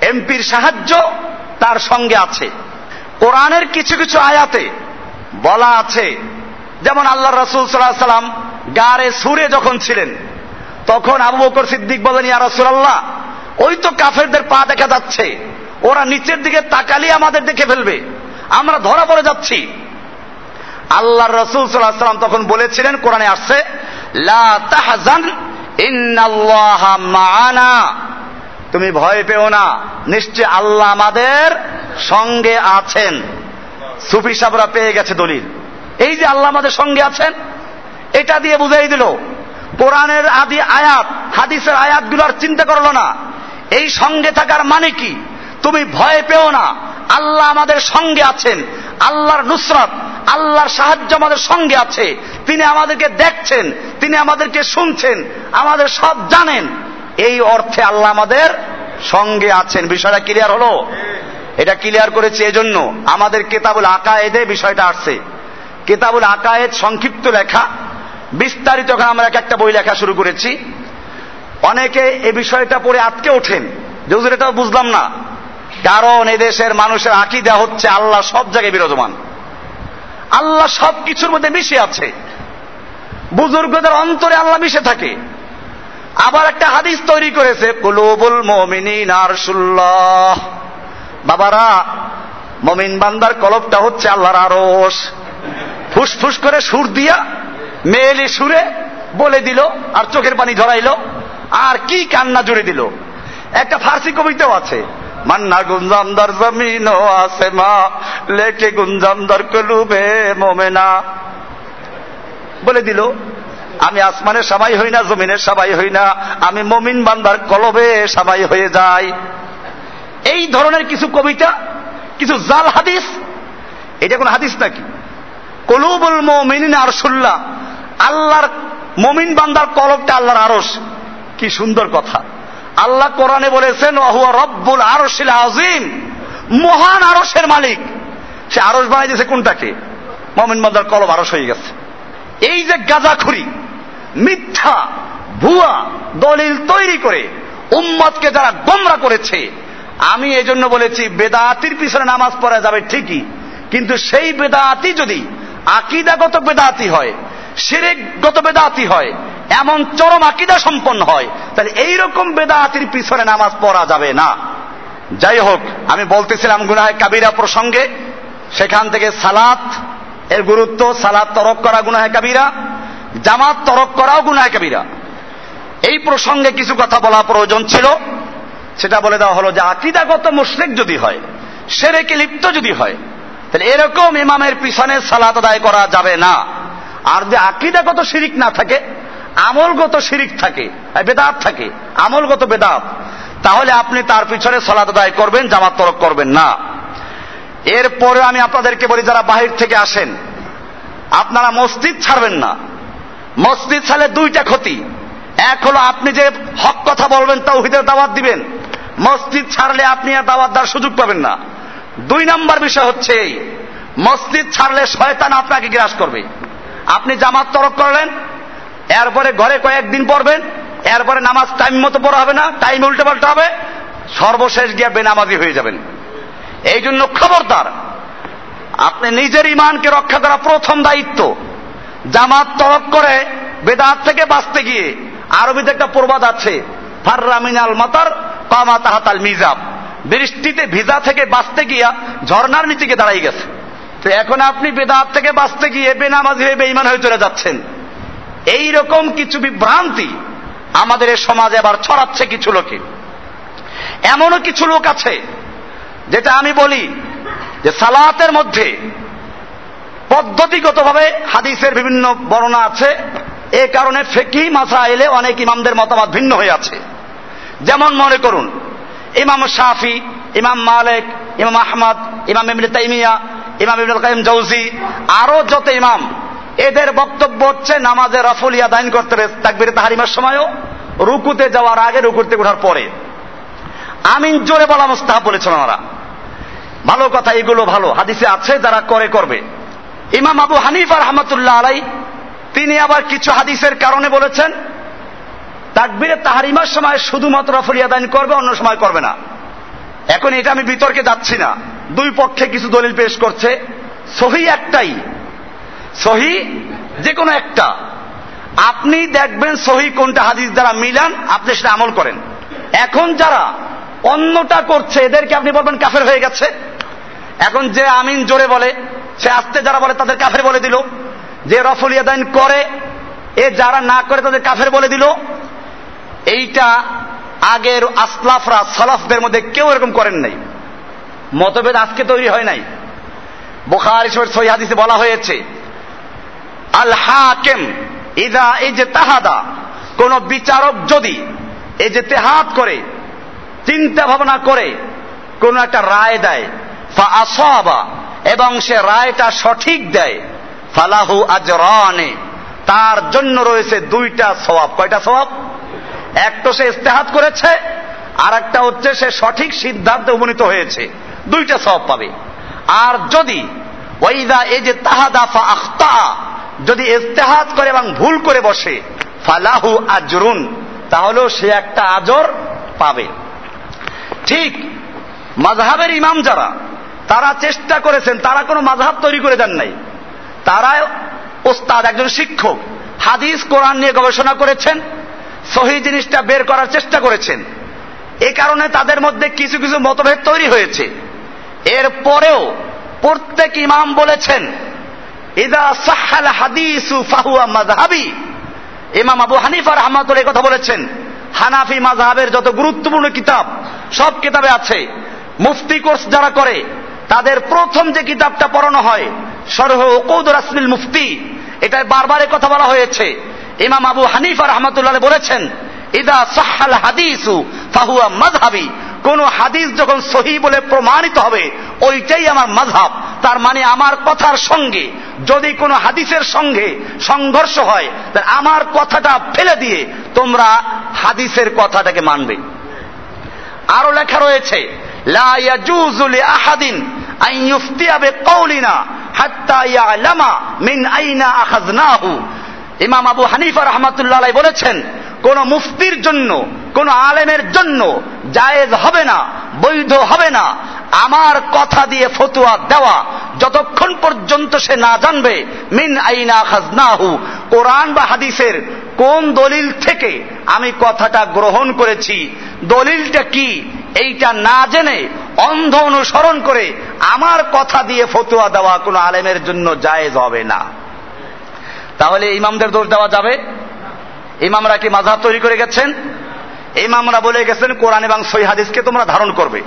এমপির সাহায্য তার সঙ্গে আছে। কোরআনের কিছু কিছু আয়াতে বলা আছে, যেমন আল্লাহ রসুল সাল্লাহ সাল্লাম গারে সুরে যখন ছিলেন, তখন আবু বকর সিদ্দিক বলেন, ইয়া রসুল্লাহ ওই তো কাফেরদের পা দেখা যাচ্ছে, ওরা নিচের দিকে তাকালি আমাদের দেখে ফেলবে, আমরা ধরা পড়ে যাচ্ছি। আল্লাহ রসুল সাল্লাহ সাল্লাম তখন বলেছিলেন, কোরআনে আসছে, লা তাহজান তুমি ভয় পেও না, নিশ্চয় আল্লাহ আমাদের সঙ্গে আছেন। সুফি সাবরা পেয়ে গেছে দলিল। এই যে আল্লাহ আমাদের সঙ্গে আছেন, এটা দিয়ে বুঝাই দিল, কোরআনের আদি আয়াত, হাদিসের আয়াতগুলোর চিন্তা করল না। এই সঙ্গে থাকার মানে কি? তুমি ভয় পেও না। আল্লাহ আমাদের সঙ্গে আছেন, আল্লাহর নুসরত, আল্লাহর সাহায্য আমাদের সঙ্গে আছে। তিনি আমাদেরকে দেখছেন, তিনি আমাদেরকে শুনছেন, আমাদের সব জানেন। এই অর্থে আল্লাহ আমাদের সঙ্গে আছেন। বিষয়টা ক্লিয়ার হলো? এটা ক্লিয়ার করেছে এজন্য আমাদের কেতাবুল আকায়েদে বিষয়টা আসছে। কেতাবুল আকায়েদ সংক্ষিপ্ত লেখা। বিস্তারিত আমরা এক একটা বই লেখা শুরু করেছি। অনেকে এ বিষয়টা পড়ে আটকে ওঠেন। যে এটাও বুঝলাম না। কারণ এদেশের মানুষের আকিদা হচ্ছে আল্লাহ সব জায়গায় বিরাজমান। আল্লাহ সব কিছুর মধ্যে মিশে আছে। বুজুর্গদের অন্তরে আল্লাহ মিশে থাকে। আবার একটা হাদিস তৈরি করেছে, কুলুবুল মমিনিন আরশুল্লাহ। বাবারা, মমিন বান্দার কলবটা হচ্ছে আল্লাহর আরস ফুসফুস করে সুর দিয়া মেয়েলি সুরে বলে দিল আর চোখের পানি ঝরাইল আর কি কান্না জুড়ে দিল। একটা ফার্সি কবিতাও আছে, মান্না গুঞ্জামদার জমিন আছে মা লেকে গুঞ্জামদার কলুবে মোমেনা। বলে দিল, আমি আসমানের সবাই হই না জমিনের সবাই হই না, আমি মমিন বান্দার কলবে সবাই হয়ে যাই। এই ধরনের কিছু কবিতা, কিছু জাল হাদিস, এটা কোন হাদিস নাকি? কলুবুল মমিন আরসুল্লাহ, আল্লাহর মমিন বান্দার কলবটা আল্লাহর আরস কি সুন্দর কথা। আল্লাহ কোরআনে বলেছেন অহুয়া রব্বুল আরশিল আজিম মহান আরসের মালিক। সে আরস বানাই দিয়েছে কোনটাকে? মমিন বান্দার কলব আরস হয়ে গেছে। এই যে গাজাখুরি, মিথ্যা, ভুয়া দলিল তৈরি করে উম্মতকে যারা গোমরা করেছে আমি এই জন্য বলেছি, বেদাতির পিছনে নামাজ পড়া যাবে ঠিকই, কিন্তু সেই বেদাতি যদি আকিদাগত বেদাতি হয় সেরেকগত বেদাতি হয়, এমন চরম আকিদা সম্পন্ন হয়, তাহলে এইরকম বেদাতির পিছনে নামাজ পড়া যাবে না। যাই হোক, আমি বলতেছিলাম গুনায় কাবিরা প্রসঙ্গে, সেখান থেকে সালাত, এর গুরুত্ব সালাদ তরক করা গুনায় কাবিরা, জামাত তরক করাও গুনায় কাবিরা। এই প্রসঙ্গে কিছু কথা বলা প্রয়োজন ছিল। সেটা বলে দেওয়া হলো যে আকিদাগত মুশ্রেক যদি হয়, সেরেকে লিপ্ত যদি হয়, তাহলে এরকম ইমামের পিছনে সালাত আদায় করা যাবে না। আর যে আকিদাগত শিরিক না থাকে, আমলগত শিরিক থাকে, বেদাত থাকে, আমলগত বেদাত, তাহলে আপনি তার পিছনে সালাত আদায় করবেন, জামাত তরক করবেন না। এরপরে আমি আপনাদেরকে বলি, যারা বাহির থেকে আসেন, আপনারা মসজিদ ছাড়বেন না। মসজিদ ছাড়লে দুইটা ক্ষতি। এক হলো আপনি যে হক কথা বলবেন তাও তৌহিদের দাওয়াত দিবেন। মসজিদ ছাড়লে আপনি আর দাওয়াত দেওয়ার সুযোগ পাবেন না। দুই নাম্বার বিষয় হচ্ছে মসজিদ ছাড়লে শয়তান আপনাকে গ্রাস করবে। আপনি জামাত তরক করলেন, এরপরে ঘরে কয়েকদিন পড়বেন, এরপরে নামাজ টাইম মতো পড়া হবে না, টাইম উল্টে পাল্টা হবে, সর্বশেষ গিয়ে বেনামাজি হয়ে যাবেন। এই জন্য খবরদার, আপনি নিজের ইমানকে রক্ষা করা প্রথম দায়িত্ব। জামাত তরক করে বেদাত থেকে বাঁচতে গিয়ে আরবিতে একটা প্রবাদ আছে ফার্রামিনাল মাতার কামা তাহাতাল মিজাব। বৃষ্টিতে ভিজা থেকে বাঁচতে গিয়া ঝর্নার নিচে গিয়ে দাঁড়াই গেছে। তো এখন আপনি বেদাত থেকে বাঁচতে গিয়ে বেনামাজি হয়ে বেইমান হয়ে চলে যাচ্ছেন। এই রকম কিছু বিভ্রান্তি আমাদের এই সমাজে আবার ছড়াচ্ছে কিছু লোকে। এমনও কিছু লোক আছে, যেটা আমি বলি যে সালাতের মধ্যে পদ্ধতিগতভাবে হাদিসের বিভিন্ন বর্ণনা আছে। এ কারণে ফেকি মাসা এলে অনেক ইমামদের মতামত ভিন্ন হয়ে আছে। যেমন মনে করুন, ইমাম শাফি, ইমাম মালেক, ইমাম আহমদ, ইমাম ইবনে তাইমিয়া, ইমাম ইবনুল কাইম জৌজি আরও যত ইমাম, এদের বক্তব্য হচ্ছে নামাজে রফুলিয়া দাইন করতে হবে, তাকবির তাহারিমার সময়ও, রুকুতে যাওয়ার আগে রুকুতে ওঠার পরে। আমিন জোরে বলা মোস্তাহ বলেছেন ওনারা। ভালো কথা, এগুলো ভালো। হাদিসে আছে, যারা করে, করবে। ইমাম আবু হানিফা রহমতুল্লাহ আলাই তিনি আবার কিছু হাদিসের কারণে বলেছেন তাকবিরে তাহারিমার সময় শুধুমাত্র রফুলিয়া দাইন করবে, অন্য সময় করবে না। এখন এটা আমি বিতর্কে যাচ্ছি না। দুই পক্ষে কিছু দলিল পেশ করছে। সহি একটাই। সহি যে কোনো একটা। আপনি দেখবেন সহি কোনটা হাদিস দ্বারা মিলান, আপনি সেটা আমল করেন। এখন যারা অন্যটা করছে, এদেরকে আপনি বলবেন কাফের হয়ে গেছে। এখন যে আমিন জোরে বলে, সে আস্তে যারা বলে তাদের কাফের বলে দিল। যে রফুল ইয়াদাইন করে, এ যারা না করে তাদের কাফের বলে দিল। এইটা আগের আসলাফরা, সলাফদের মধ্যে কেউ এরকম করেন নাই। মতভেদ আজকে তৈরি হয় নাই। বোখার সহি হাদিসে বলা হয়েছে আল হাকেম ইদা এই যে তাহাদা কোন বিচারক যদি এই যে তেহাত করে, চিন্তা ভাবনা করে, কোন একটা রায় দেয় ফা আসাবা এবং সে রায়টা সঠিক দেয়, ফালাহু আজরানে, তার জন্য রয়েছে দুইটা সওয়াব। কয়টা সওয়াব? এক তো সে ইস্তেহাত করেছে আর একটা হচ্ছে সে সঠিক সিদ্ধান্তে উপনীত হয়েছে। দুইটা সওয়াব পাবে। আর যদি ওইদা এই যে তাহাদা ফা আখতা, যদি ইস্তেহাত করে এবং ভুল করে বসে, ফালাহু আজরুন, তাহলেও সে একটা আজর পাবে। ঠিক মাঝহাবের ইমাম যারা, তারা চেষ্টা করেছেন, তারা কোনো মাঝহাব তৈরি করে দেন নাই। তারা ওস্তাদ, একজন শিক্ষক, হাদিস কোরআন নিয়ে গবেষণা করেছেন সহি জিনিসটা বের করার চেষ্টা করেছেন। এ কারণে তাদের মধ্যে কিছু কিছু মতভেদ তৈরি হয়েছে। এর পরেও প্রত্যেক ইমাম বলেছেন, ইদা সাহাল হাদিসু ফাহুয়া মাযহাবি। ইমাম আবু হানিফা রহমাতুল্লাহ কথা বলেছেন, হানাফি মাযহাবের যত গুরুত্বপূর্ণ কিতাব, সব কিতাবে আছে। মুফতি কোর্স যারা করে, তাদের প্রথম যে কিতাবটা পড়ানো হয় সরহ কৌদ রাসমিল মুফতি, এটায় বারবার কথা বলা হয়েছে। ইমাম আবু হানিফা রহমাতুল্লাহ বলেছেন, ইদা সাহাল হাদিসু ফাহুয়া মাযহাবি। কোন হাদিস যখন সহি বলে প্রমাণিত হবে, ওইটাই আমার মাঝহাব তার মানে আমার কথার সঙ্গে, যদি কোনো হাদিসের সঙ্গে সংঘর্ষ হয় আমার কথাটা ফেলে দিয়ে তোমরা হাদিসের কথাটাকে মানবে। আরও লেখা রয়েছে আহাদিন বিকাউলিনা হাত্তা মিন আইনা ইমাম আবু হানিফা রহমাতুল্লাহ বলেছেন, কোন মুফতির জন্য, কোন আলেমের জন্য জায়েজ হবে না, বৈধ হবে না। আমার কথা দিয়ে ফতুয়া দেওয়া, যতক্ষণ পর্যন্ত সে না জানবে, মিন আইনা খাজনাহু। কোরআন বা হাদিসের কোন দলিল থেকে আমি কথাটা গ্রহণ করেছি, দলিলটা কি, এইটা না জেনে, অন্ধ অনুসরণ করে আমার কথা দিয়ে ফতুয়া দেওয়া কোনো আলেমের জন্য জায়েজ হবে না। তাহলে ইমামদের দোষ দেওয়া যাবে? ইমামরা কি মাঝাব তৈরি করে গেছেন? ইমামরা বলে গেছেন, কোরআন এবং সহি হাদিসকে তোমরা ধারণ করবে।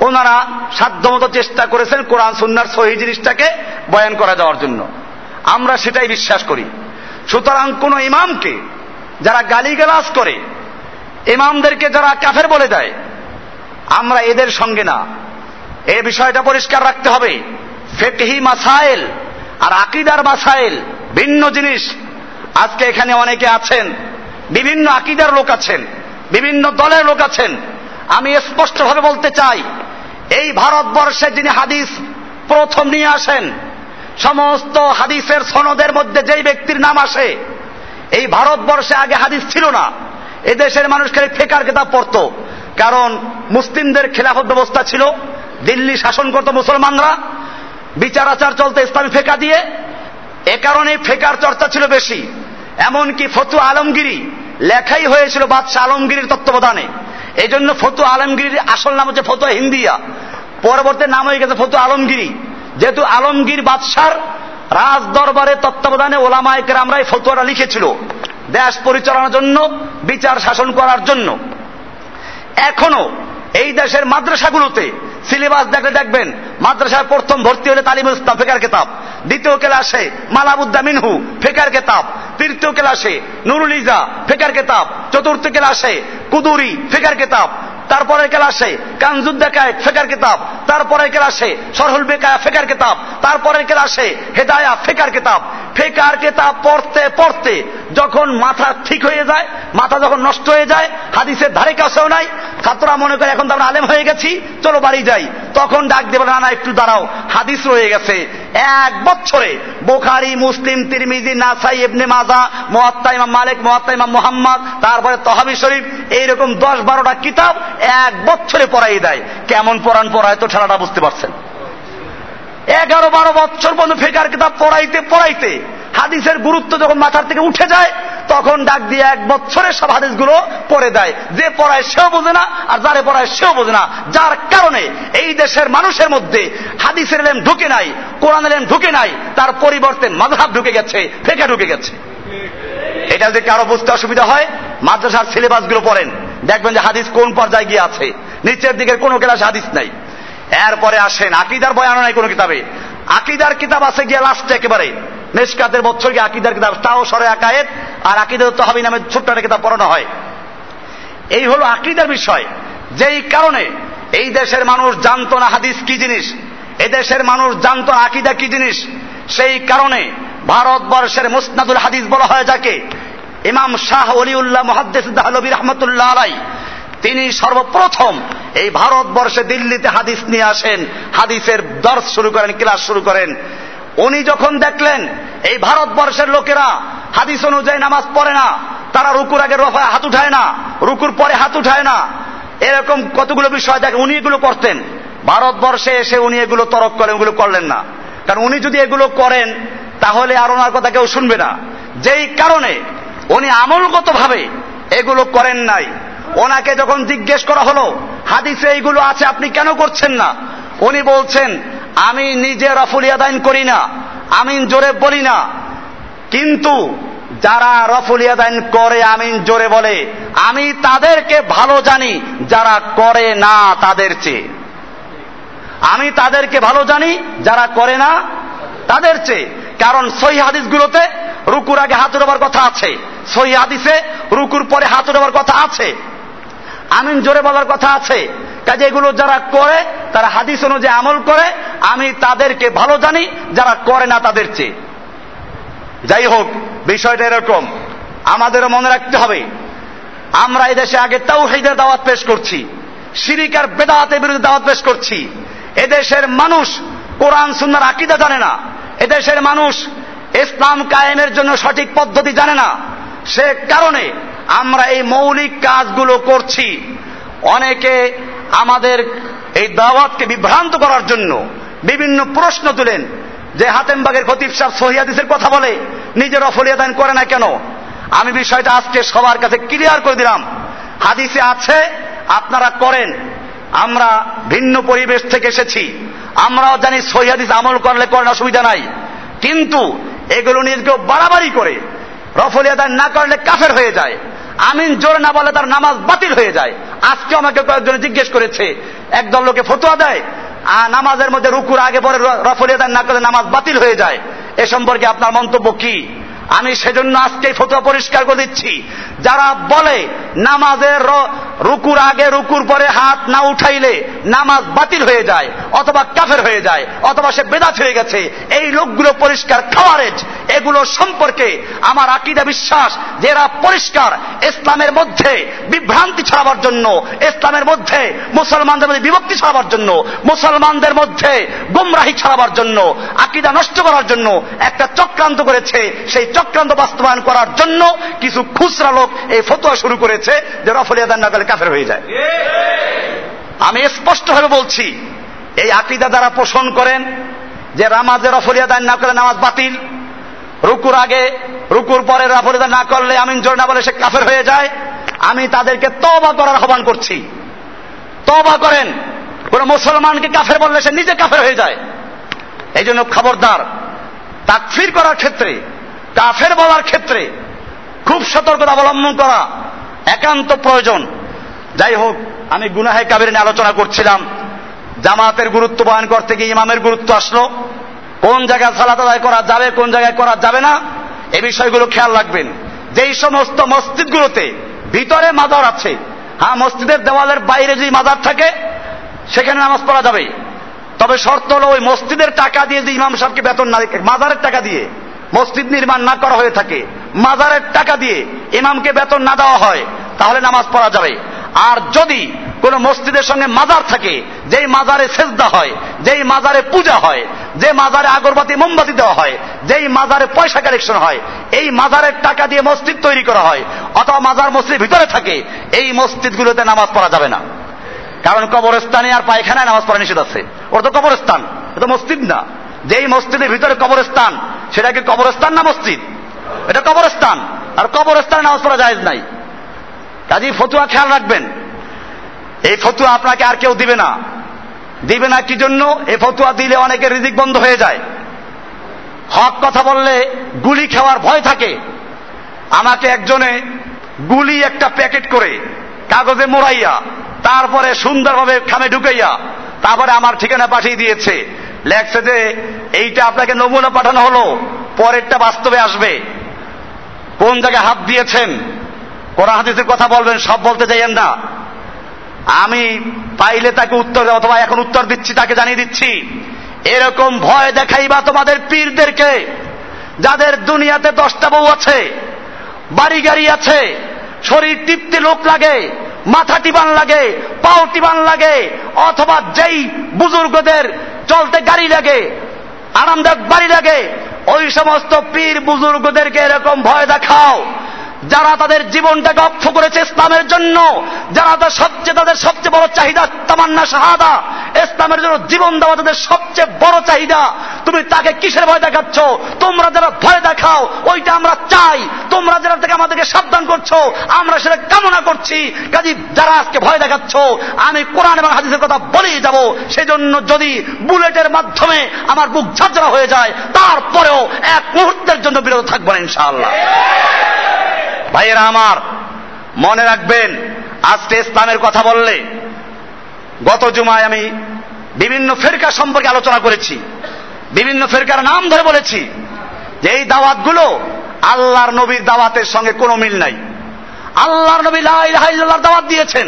ওনারা সাধ্যমতো চেষ্টা করেছেন কোরআন, সুন্নার সহি জিনিসটাকে বয়ান করা যাওয়ার জন্য। আমরা সেটাই বিশ্বাস করি। সুতরাং কোন ইমামকে যারা গালিগালাজ করে, ইমামদেরকে যারা কাফের বলে দেয়, আমরা এদের সঙ্গে না। এ বিষয়টা পরিষ্কার রাখতে হবে। ফেকহি মাসাইল আর আকিদার মাসাইল ভিন্ন জিনিস। আজকে এখানে অনেকে আছেন, বিভিন্ন আকিদার লোক আছেন, বিভিন্ন দলের লোক আছেন। আমি স্পষ্টভাবে বলতে চাই, এই ভারতবর্ষে যিনি হাদিস প্রথম নিয়ে আসেন, সমস্ত হাদিসের সনদের মধ্যে যেই ব্যক্তির নাম আসে, এই ভারতবর্ষে আগে হাদিস ছিল না। এদেশের মানুষ খালি ফেকার কেতাব পড়তো। কারণ মুসলিমদের খেলাফত ব্যবস্থা ছিল, দিল্লি শাসন করত মুসলমানরা, বিচার আচার চলতে ইসলামী ফেকা দিয়ে এ কারণে ফেকার চর্চা ছিল বেশি। এমনকি ফতু আলমগিরি লেখাই হয়েছিল বাদশাহ আলমগিরির তত্ত্বাবধানে। এই জন্য ফতু আলমগিরির আসল নাম হচ্ছে ফতুয়া হিন্দিয়া। পরবর্তী নাম হয়ে গেছে ফতু আলমগিরি। যেহেতু আলমগীর বাদশার রাজ দরবারের তত্ত্বাবধানে ওলামায়কের আমরা এই ফতুয়াটা লিখেছিল দেশ পরিচালনার জন্য, বিচার শাসন করার জন্য। এখনও এই দেশের মাদ্রাসাগুলোতে সিলেবাস দেখলে দেখবেন মাদ্রাসায় প্রথম ভর্তি হলে তালিম ইসলাম ফেকার কেতাব, দ্বিতীয় ক্লাসে মালাবুদ্দা মিনহু ফেকার কেতাব, তৃতীয় ক্লাসে নুরুল ইজা ফেকার কেতাব, চতুর্থ ক্লাসে কুদুরি ফেকার কেতাব তারপরের ক্লাসে কানজুদ্দাকায় ফেকার কিতাব। তারপরের ক্লাসে সরহুল বেকায়া ফেকার কিতাব। তারপরের ক্লাসে হেদায়া ফেকার কিতাব। ফেকার কিতাব পড়তে পড়তে যখন মাথা ঠিক হয়ে যায়, মাথা যখন নষ্ট হয়ে যায়, হাদিসের ধারে কাছেও নাই, ছাত্ররা মনে করে এখন তো আমরা আলেম হয়ে গেছি, চলো বাড়ি যাই। তখন ডাক দেবে, না না, একটু দাঁড়াও। হাদিস রয়ে গেছে। এক বছরে বোখারি, মুসলিম, তিরমিজি, নাসাই, ইবনে মাজা, মোয়াত্তা ইমাম মালিক, মোয়াত্তা ইমাম মোহাম্মদ, তারপরে তহাবি শরীফ, এইরকম দশ বারোটা কিতাব এক বছরে পড়াই দেয়। কেমন পড়ান পড়ায় তো ঠেলাটা বুঝতে পারছেন। এগারো বারো বছর পর্যন্ত ফেকার কিতাব পড়াইতে পড়াইতে হাদিসের গুরুত্ব যখন মাথার থেকে উঠে যায়, তখন ডাক দিয়ে এক বছরে সব হাদিসগুলো পড়ে দেয়। যে পড়ায় সেও বোঝে না, আর যারে পড়ায় সেও বোঝে না। যার কারণে এই দেশের মানুষের মধ্যে হাদিসের এলেম ঢুকে নাই কোরআন এলেম ঢুকে নাই, তার পরিবর্তে মাঝহাব ঢুকে গেছে, ফেকা ঢুকে গেছে। এটা যদি কারও বুঝতে অসুবিধা হয়, মাদ্রাসার সিলেবাসগুলো পড়েন। দেখবেন যে হাদিস কোন পর্যায়ে গিয়ে আছে। নিচের দিকের কোনো ক্লাসে হাদিস নাই। এরপরে আসেন, আকিদার বয়ানো নাই কোনো কিতাবে। আকিদার কিতাব আছে গিয়ে লাস্টে একেবারে। মেসকাতের গিয়ে আকিদার কিতাব তাও সরে আকায়েত আর আকিদার তহাবি নামে ছোট্ট একটা কিতাব পড়ানো হয়। এই হলো আকিদার বিষয়। যেই কারণে এই দেশের মানুষ জানতো না হাদিস কি জিনিস এদেশের মানুষ জানতো না আকিদা কি জিনিস, সেই কারণে ভারতবর্ষের মুসনাদুল হাদিস বলা হয় যাকে, ইমাম শাহ অলিউল্লাহ মহাদ্দেস দাহলবী রহমতুল্লাহ আলাই। তিনি সর্বপ্রথম এই ভারতবর্ষে দিল্লিতে হাদিস নিয়ে আসেন, হাদিসের দর্শ শুরু করেন, ক্লাস শুরু করেন। উনি যখন দেখলেন এই ভারতবর্ষের লোকেরা হাদিস অনুযায়ী নামাজ পড়ে না, তারা রুকুর আগে রফায় হাত উঠায় না, রুকুর পরে হাত উঠায় না, এরকম কতগুলো বিষয় দেখে উনি এগুলো করতেন। ভারতবর্ষে এসে উনি এগুলো তরক করেন ওগুলো করলেন না। কারণ উনি যদি এগুলো করেন, তাহলে আর ওনার কথা কেউ শুনবে না। যেই কারণে উনি আমলগত ভাবে এগুলো করেন নাই। ওনাকে যখন জিজ্ঞেস করা হলো, হাদিসে এইগুলো আছে, আপনি কেন করছেন না? উনি বলছেন আমি নিজে রফুল রফুলিয়াদাইন করি না, আমিন জোরে বলি না। কিন্তু যারা রফুল রফুলিয়াদাইন করে, আমিন জোরে বলে, আমি তাদেরকে ভালো জানি, যারা করে না তাদের চেয়ে। আমি তাদেরকে ভালো জানি, যারা করে না তাদের চেয়ে। কারণ সহি হাদিসগুলোতে রুকুর আগে হাত উঠাবার কথা আছে। সহি হাদিসে রুকুর পরে হাত উঠাবার কথা আছে। আমিন জোরে বলার কথা আছে। কাজে এগুলো যারা করে, তারা হাদিস অনুযায়ী আমল করে, আমি তাদেরকে ভালো জানি, যারা করে না তাদের চেয়ে। যাই হোক, বিষয়টা এরকম। আমাদেরও মনে রাখতে হবে, আমরা এই দেশে আগে তাও হেদের দাওয়াত পেশ করছি সিরিকার বেদাতের বিরুদ্ধে দাওয়াত পেশ করছি। এদেশের মানুষ কোরআন সুন্নার আকিদা জানে না। এদেশের মানুষ ইসলাম কায়েমের জন্য সঠিক পদ্ধতি জানে না। সে কারণে আমরা এই মৌলিক কাজগুলো করছি। অনেকে আমাদের এই দাওয়াতকে বিভ্রান্ত করার জন্য বিভিন্ন প্রশ্ন তুলেন যে হাতেমবাগের খতিব সাহ সহিয়াদিসের কথা বলে, নিজের অফলিয়াদান করে না কেন? আমি বিষয়টা আজকে সবার কাছে ক্লিয়ার করে দিলাম। হাদিসে আছে, আপনারা করেন। আমরা ভিন্ন পরিবেশ থেকে এসেছি। আমরাও জানি সহিয়াদিস আমল করলে করেন, অসুবিধা নাই। কিন্তু এগুলো নিয়ে কেউ বাড়াবাড়ি করে রফলিয়াদান না করলে কাফের হয়ে যায়। আমিন জোরে না বলে তার নামাজ বাতিল হয়ে যায়। আজকে আমাকে কয়েকজন জিজ্ঞেস করেছে, একদল লোকে ফতুয়া দেয় আর নামাজের মধ্যে রুকুর আগে পরে রফলিয়াদান না করে নামাজ বাতিল হয়ে যায়। এ সম্পর্কে আপনার মন্তব্য কি? আমি সেজন্য আজকে ফতুয়া পরিষ্কার করে দিচ্ছি। যারা বলে নামাজের রুকুর আগে রুকুর পরে হাত না উঠাইলে নামাজ বাতিল হয়ে যায়, অথবা কাফের হয়ে যায়, অথবা সে বেদাত হয়ে গেছে, এই লোকগুলো পরিষ্কার খাওয়ারেজ, এগুলো সম্পর্কে আমার আকিদা বিশ্বাস যে এরা পরিষ্কার ইসলামের মধ্যে বিভ্রান্তি ছড়াবার জন্য, ইসলামের মধ্যে মুসলমানদের মধ্যে বিভক্তি ছড়াবার জন্য, মুসলমানদের মধ্যে গুমরাহি ছড়াবার জন্য, আকিদা নষ্ট করার জন্য একটা চক্রান্ত করেছে সেই চক্রান্ত বাস্তবায়ন করার জন্য কিছু খুচরা লোক এই ফতোয়া শুরু করেছে যে রফলিয়াদান না করলে কাফের হয়ে যায়। আমি স্পষ্টভাবে বলছি, এই আকিদা দ্বারা পোষণ করেন যে নামাজের রফলিয়াদান না করলে নামাজ বাতিল, রুকুর আগে, রুকুর পরে রফলিয়াদান না করলে আমিন জোর না বলে সে কাফের হয়ে যায়। আমি তাদেরকে তবা করার আহ্বান করছি। তবা করেন, কোন মুসলমানকে কাফের বললে সে নিজে কাফের হয়ে যায়। এই জন্য খবরদার, তাকফির করার ক্ষেত্রে কাফের বলার ক্ষেত্রে খুব সতর্কতা অবলম্বন করা একান্ত প্রয়োজন। যাই হোক, আমি গুনাহে কাবের নিয়ে আলোচনা করছিলাম। জামাতের গুরুত্ব বয়ন করতে গিয়ে ইমামের গুরুত্ব আসলো। কোন জায়গায় সালাত আদায় করা যাবে, কোন জায়গায় করা যাবে না, এ বিষয়গুলো খেয়াল রাখবেন। যেই সমস্ত মসজিদগুলোতে ভিতরে মাদার আছে হ্যাঁ মসজিদের দেওয়ালের বাইরে যদি মাদার থাকে, সেখানে নামাজ পড়া যাবে। তবে শর্ত হলো ওই মসজিদের টাকা দিয়ে যে ইমাম সাহেবকে বেতন না মাজারের টাকা দিয়ে। মসজিদ নির্মাণ না করা হয়ে থাকে, মাজারের টাকা দিয়ে ইমামকে বেতন না দেওয়া হয়, তাহলে নামাজ পড়া যাবে। আর যদি কোন মসজিদের সঙ্গে মাজার থাকে, যেই মাজারে সেজদা হয়, যেই মাজারে পূজা হয়, যে মাজারে আগরবাতি, মোমবাতি দেওয়া হয়, যেই মাজারে পয়সা কালেকশন হয়, এই মাজারের টাকা দিয়ে মসজিদ তৈরি করা হয়, অথবা মাজার মসজিদ ভিতরে থাকে, এই মসজিদগুলোতে নামাজ পড়া যাবে না। কারণ কবরস্থানে আর পায়খানায় নামাজ পড়া নিষেধ আছে। ওর তো কবরস্থান, এটা মসজিদ না। যেই মসজিদের ভিতরে কবরস্থান সেটা কি কবরস্থান না মসজিদ? এটা কবরস্থান। আর কবরস্থানে নামাজ পড়া যায় নাই। কাজী ফতুয়া খেয়াল রাখবেন। এই ফতুয়া আপনাকে আর কেউ দিবে না। দিবে না কি জন্য? এই ফতুয়া দিলে অনেকের রিজিক বন্ধ হয়ে যায়। হক কথা বললে গুলি খাওয়ার ভয় থাকে। আমাকে একজনে গুলি একটা প্যাকেট করে কাগজে মোড়াইয়া, তারপরে সুন্দরভাবে খামে ঢুকাইয়া, তারপরে আমার ঠিকানা পাঠিয়ে দিয়েছে। লেখছে যে, এইটা আপনাকে নমুনা পাঠানো হলো, পরেরটা বাস্তবে আসবে। কোন জায়গায় হাত দিয়েছেন? কোরআন হাদিসের কথা বলবেন, সব বলতে চাইয়েন না। আমি পাইলে তাকে উত্তর দেব, অথবা এখন উত্তর দিচ্ছি, তাকে জানিয়ে দিচ্ছি। এরকম ভয় দেখাইবা তোমাদের পীরদেরকে, যাদের দুনিয়াতে দশটা বউ আছে, বাড়ি গাড়ি আছে, শরীর টিপতে লোক লাগে, মাথা টিবান লাগে, পাও টিবান লাগে, অথবা যেই বুজুর্গদের চলতে গাড়ি লাগে আরামদায়ক বাড়ি লাগে। ওই সমস্ত পীর বুজুর্গদেরকে এরকম ভয় দেখাও। যারা তাদের জীবনটাকে অক্ষ করেছে ইসলামের জন্য, যারা তাদের সবচেয়ে তাদের সবচেয়ে বড় চাহিদা, তামান্না, শাহাদা, ইসলামের জন্য জীবন দেওয়া তাদের সবচেয়ে বড় চাহিদা। তুমি তাকে কিসের ভয় দেখাচ্ছ? তোমরা যারা ভয় দেখাও, ওইটা আমরা চাই। তোমরা যারা থেকে আমাদেরকে সাবধান করছ, আমরা সেটা কামনা করছি। কাজী, যারা আজকে ভয় দেখাচ্ছ, আমি কোরআন এবং হাদিসের কথা বলেই যাব। সেজন্য যদি বুলেটের মাধ্যমে আমার বুক ঝাঁঝরা হয়ে যায়, তারপরেও এক মুহূর্তের জন্য বিরত থাকব না ইনশাআল্লাহ। ভাইয়েরা আমার, মনে রাখবেন, আজকে ইসলামের কথা বললে গত জুমায় আমি বিভিন্ন ফেরকা সম্পর্কে আলোচনা করেছি, বিভিন্ন ফেরকার নাম ধরে বলেছি যে এই দাওয়াতগুলো আল্লাহর নবীর দাওয়াতের সঙ্গে কোনো মিল নাই। আল্লাহর নবী লাইলাহার দাওয়াত দিয়েছেন,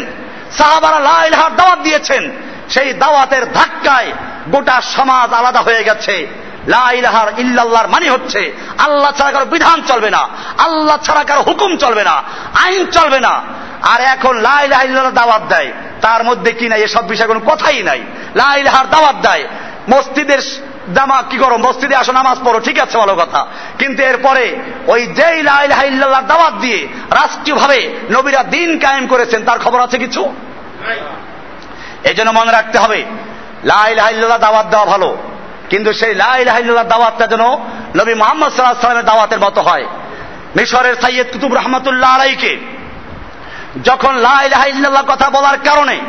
সাহাবারা লাইলাহার দাওয়াত দিয়েছেন, সেই দাওয়াতের ধাক্কায় গোটা সমাজ আলাদা হয়ে গেছে। লাইলাহার ইল্লাল্লাহর মানে হচ্ছে আল্লাহ ছাড়া কারও বিধান চলবে না আল্লাহ ছাড়া কারও হুকুম চলবে না আইন চলবে না। আর এখন লাইলাহ দাওয়াত দেয় তার মধ্যে কি নাই এসব বিষয়ে কোনো কথাই নাই। লাইলাহার দাওয়াত দেয় মসজিদের জামা কি করো মসজিদে আসো নামাজ পড়ো ঠিক আছে ভালো কথা। কিন্তু এরপরে ওই যেই লাইলাহ ইল্লাল্লাহ দাওয়াত দিয়ে রাষ্ট্রীয়ভাবে নবীরা দিন কায়েম করেছেন তার খবর আছে কিছু? এই জন্য মনে রাখতে হবে লাইলাহ ইল্লাল্লাহ দাওয়াত দেওয়া ভালো। কিন্তু সেই লাইলাহিল্লাহ দাওয়াতটা যেন নবী মোহাম্মদ সাল্লাহ সাল্লামের দাওয়াতের মতো হয়। মিশরের সাইয়দ কুতুব রহমতুল্লাহ আলাইকে যখন লাইলাহিল্লাহ কথা বলার কারণে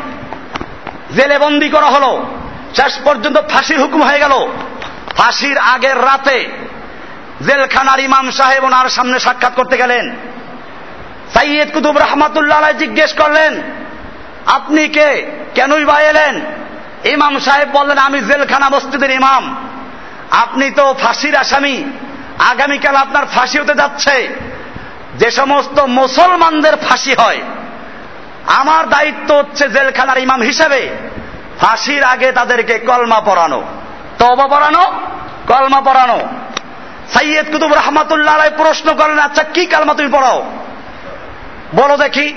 জেলে বন্দি করা হলো, শেষ পর্যন্ত ফাঁসির হুকুম হয়ে গেল। ফাঁসির আগের রাতে জেলখানার ইমাম সাহেব ওনার সামনে সাক্ষাৎ করতে গেলেন। সাইয়দ কুতুব রহমাতুল্লাহ জিজ্ঞেস করলেন, আপনি কে? কেনই বা এলেন? ইমাম সাহেব বললেন, আমি জেলখানা মসজিদের ইমাম। আপনি তো ফাঁসির আসামি। আগামীকাল আপনার ফাঁসি হতে যাচ্ছে। যে সমস্ত মুসলমানদের ফাঁসি হয়, আমার দায়িত্ব হচ্ছে জেলখানার ইমাম হিসেবে ফাঁসির আগে তাদেরকে কলমা পড়ানো তবা পড়ানো কলমা পড়ানো সৈয়দ কুতুব রহমাতুল্লাহ প্রশ্ন করেন আচ্ছা কি কালমা তুমি পড়াও? বলো দেখি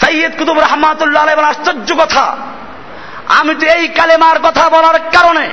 সৈয়দ কুতুব রহমাতুল্লাহ আলাইহি আশ্চর্য কথা। আমি তো এই কালেমার কথা বলার কারণে,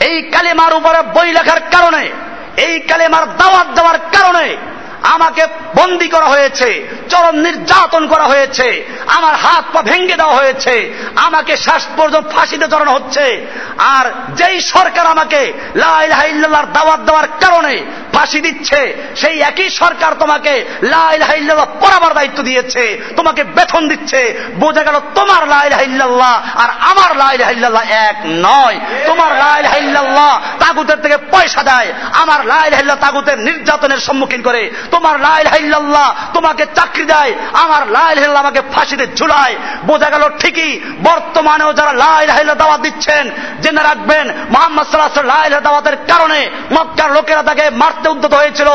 এই কালেমার উপরে বই লেখার কারণে, এই কালেমার দাওয়াত দেওয়ার কারণে আমাকে বন্দি করা হয়েছে, চরম নির্যাতন করা হয়েছে, আমার হাত পা ভেঙে দেওয়া হয়েছে, আমাকে শ্বাস পর্যন্ত ফাঁসিতে চড়ানো হচ্ছে। আর যেই সরকার আমাকে লাইল্লাহর দাওয়াত দেওয়ার কারণে ফাঁসি দিচ্ছে, সেই একই সরকার তোমাকে লাইল লাইল্লাহ পড়াবার দায়িত্ব দিয়েছে, তোমাকে বেতন দিচ্ছে। বোঝা গেল তোমার লাইল লাইল্লাহ আর আমার লাইল লাইল্লাহ এক নয়। তোমার লাইল লাইল্লাহ তাগুতের থেকে পয়সা দেয়, আমার লাইল লাইল্লাহ তাগুতের নির্যাতনের সম্মুখীন করে। তোমার লাইল্লাহ তোমাকে চাকরি দেয়, আমার লাইল্লাহ আমাকে ফাঁসিতে ঝুলায়। বোঝা গেল ঠিকই, বর্তমানেও যারা লাইল্লাহ দাওয়াত দিচ্ছেন, জেনে রাখবেন, মোহাম্মদ সাল্লাহ লাইল্লাহ দাওয়াতের কারণে মক্কার লোকেরা তাকে মারতে উদ্যত হয়েছিল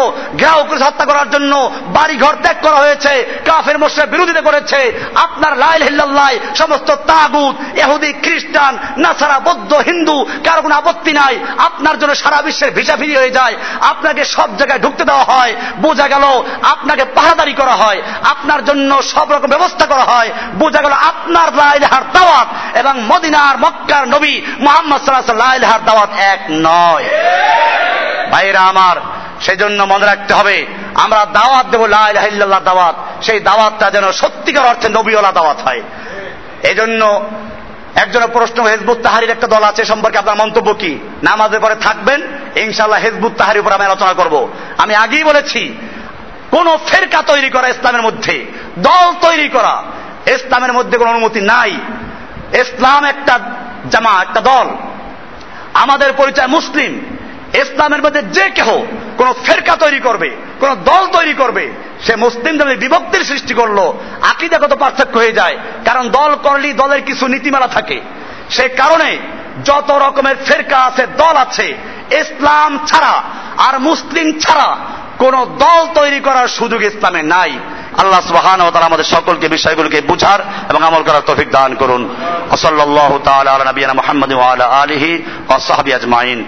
করে হত্যা করার জন্য। বাড়ি ঘর ত্যাগ করা হয়েছে, কাফের মোশের বিরোধিতা করেছে। আপনার লাইল হিল্লাল্লাহ সমস্ত তাগুত এহুদি খ্রিস্টান, নাসারা, বৌদ্ধ, হিন্দু, কারও কোনো আপত্তি নাই। আপনার জন্য সারা বিশ্বের ভিসা ফিরি হয়ে যায়। আপনাকে সব জায়গায় ঢুকতে দেওয়া হয়। বোঝা গেল আপনাকে পাহাদারি করা হয়, আপনার জন্য সব রকম ব্যবস্থা করা হয়, বোঝা গেল আপনার লাইলহার দাওয়াত এবং মদিনার মক্কার নবী মোহাম্মদ সাল্লাহ লাইলহার দাওয়াত এক নয়। ভাইরা আমার সেই জন্য মনে রাখতে হবে, আমরা দাওয়াত দেবো লাইল্লাহ দাওয়াত, সেই দাওয়াতটা যেন সত্যিকার অর্থে নবীওয়ালা দাওয়াত হয়। এই জন্য একজনের প্রশ্ন, হেজবুত তাহারির একটা দল আছে সম্পর্কে আপনার মন্তব্য কি? নামাজের পরে থাকবেন ইনশাল্লাহ হেজবুত তাহারির উপর আমি আলোচনা করব। আমি আগেই বলেছি কোন ফেরকা তৈরি করা ইসলামের মধ্যে, দল তৈরি করা ইসলামের মধ্যে কোন অনুমতি নাই। ইসলাম একটা জামা একটা দল। আমাদের পরিচয় মুসলিম। ইসলামের মধ্যে যে কেহ কোন ফেরকা তৈরি করবে, কোন দল তৈরি করবে, সে মুসলিম দলের বিভক্তির সৃষ্টি করল, আকিদাগত পার্থক্য হয়ে যায়। কারণ দল করলেই দলের কিছু নীতিমালা থাকে। সে কারণে যত রকমের ফেরকা আছে, দল আছে, ইসলাম ছাড়া আর মুসলিম ছাড়া কোন দল তৈরি করার সুযোগ ইসলামে নাই। আল্লাহ সুবহান ও তাআলা আমাদের সকলকে বিষয়গুলোকে বুঝার এবং আমল করার তফিক দান করুন। ওসল্লাহ তাআলা আলা আলহি মুহাম্মাদ ওয়া আলা আলিহি আজমাইন।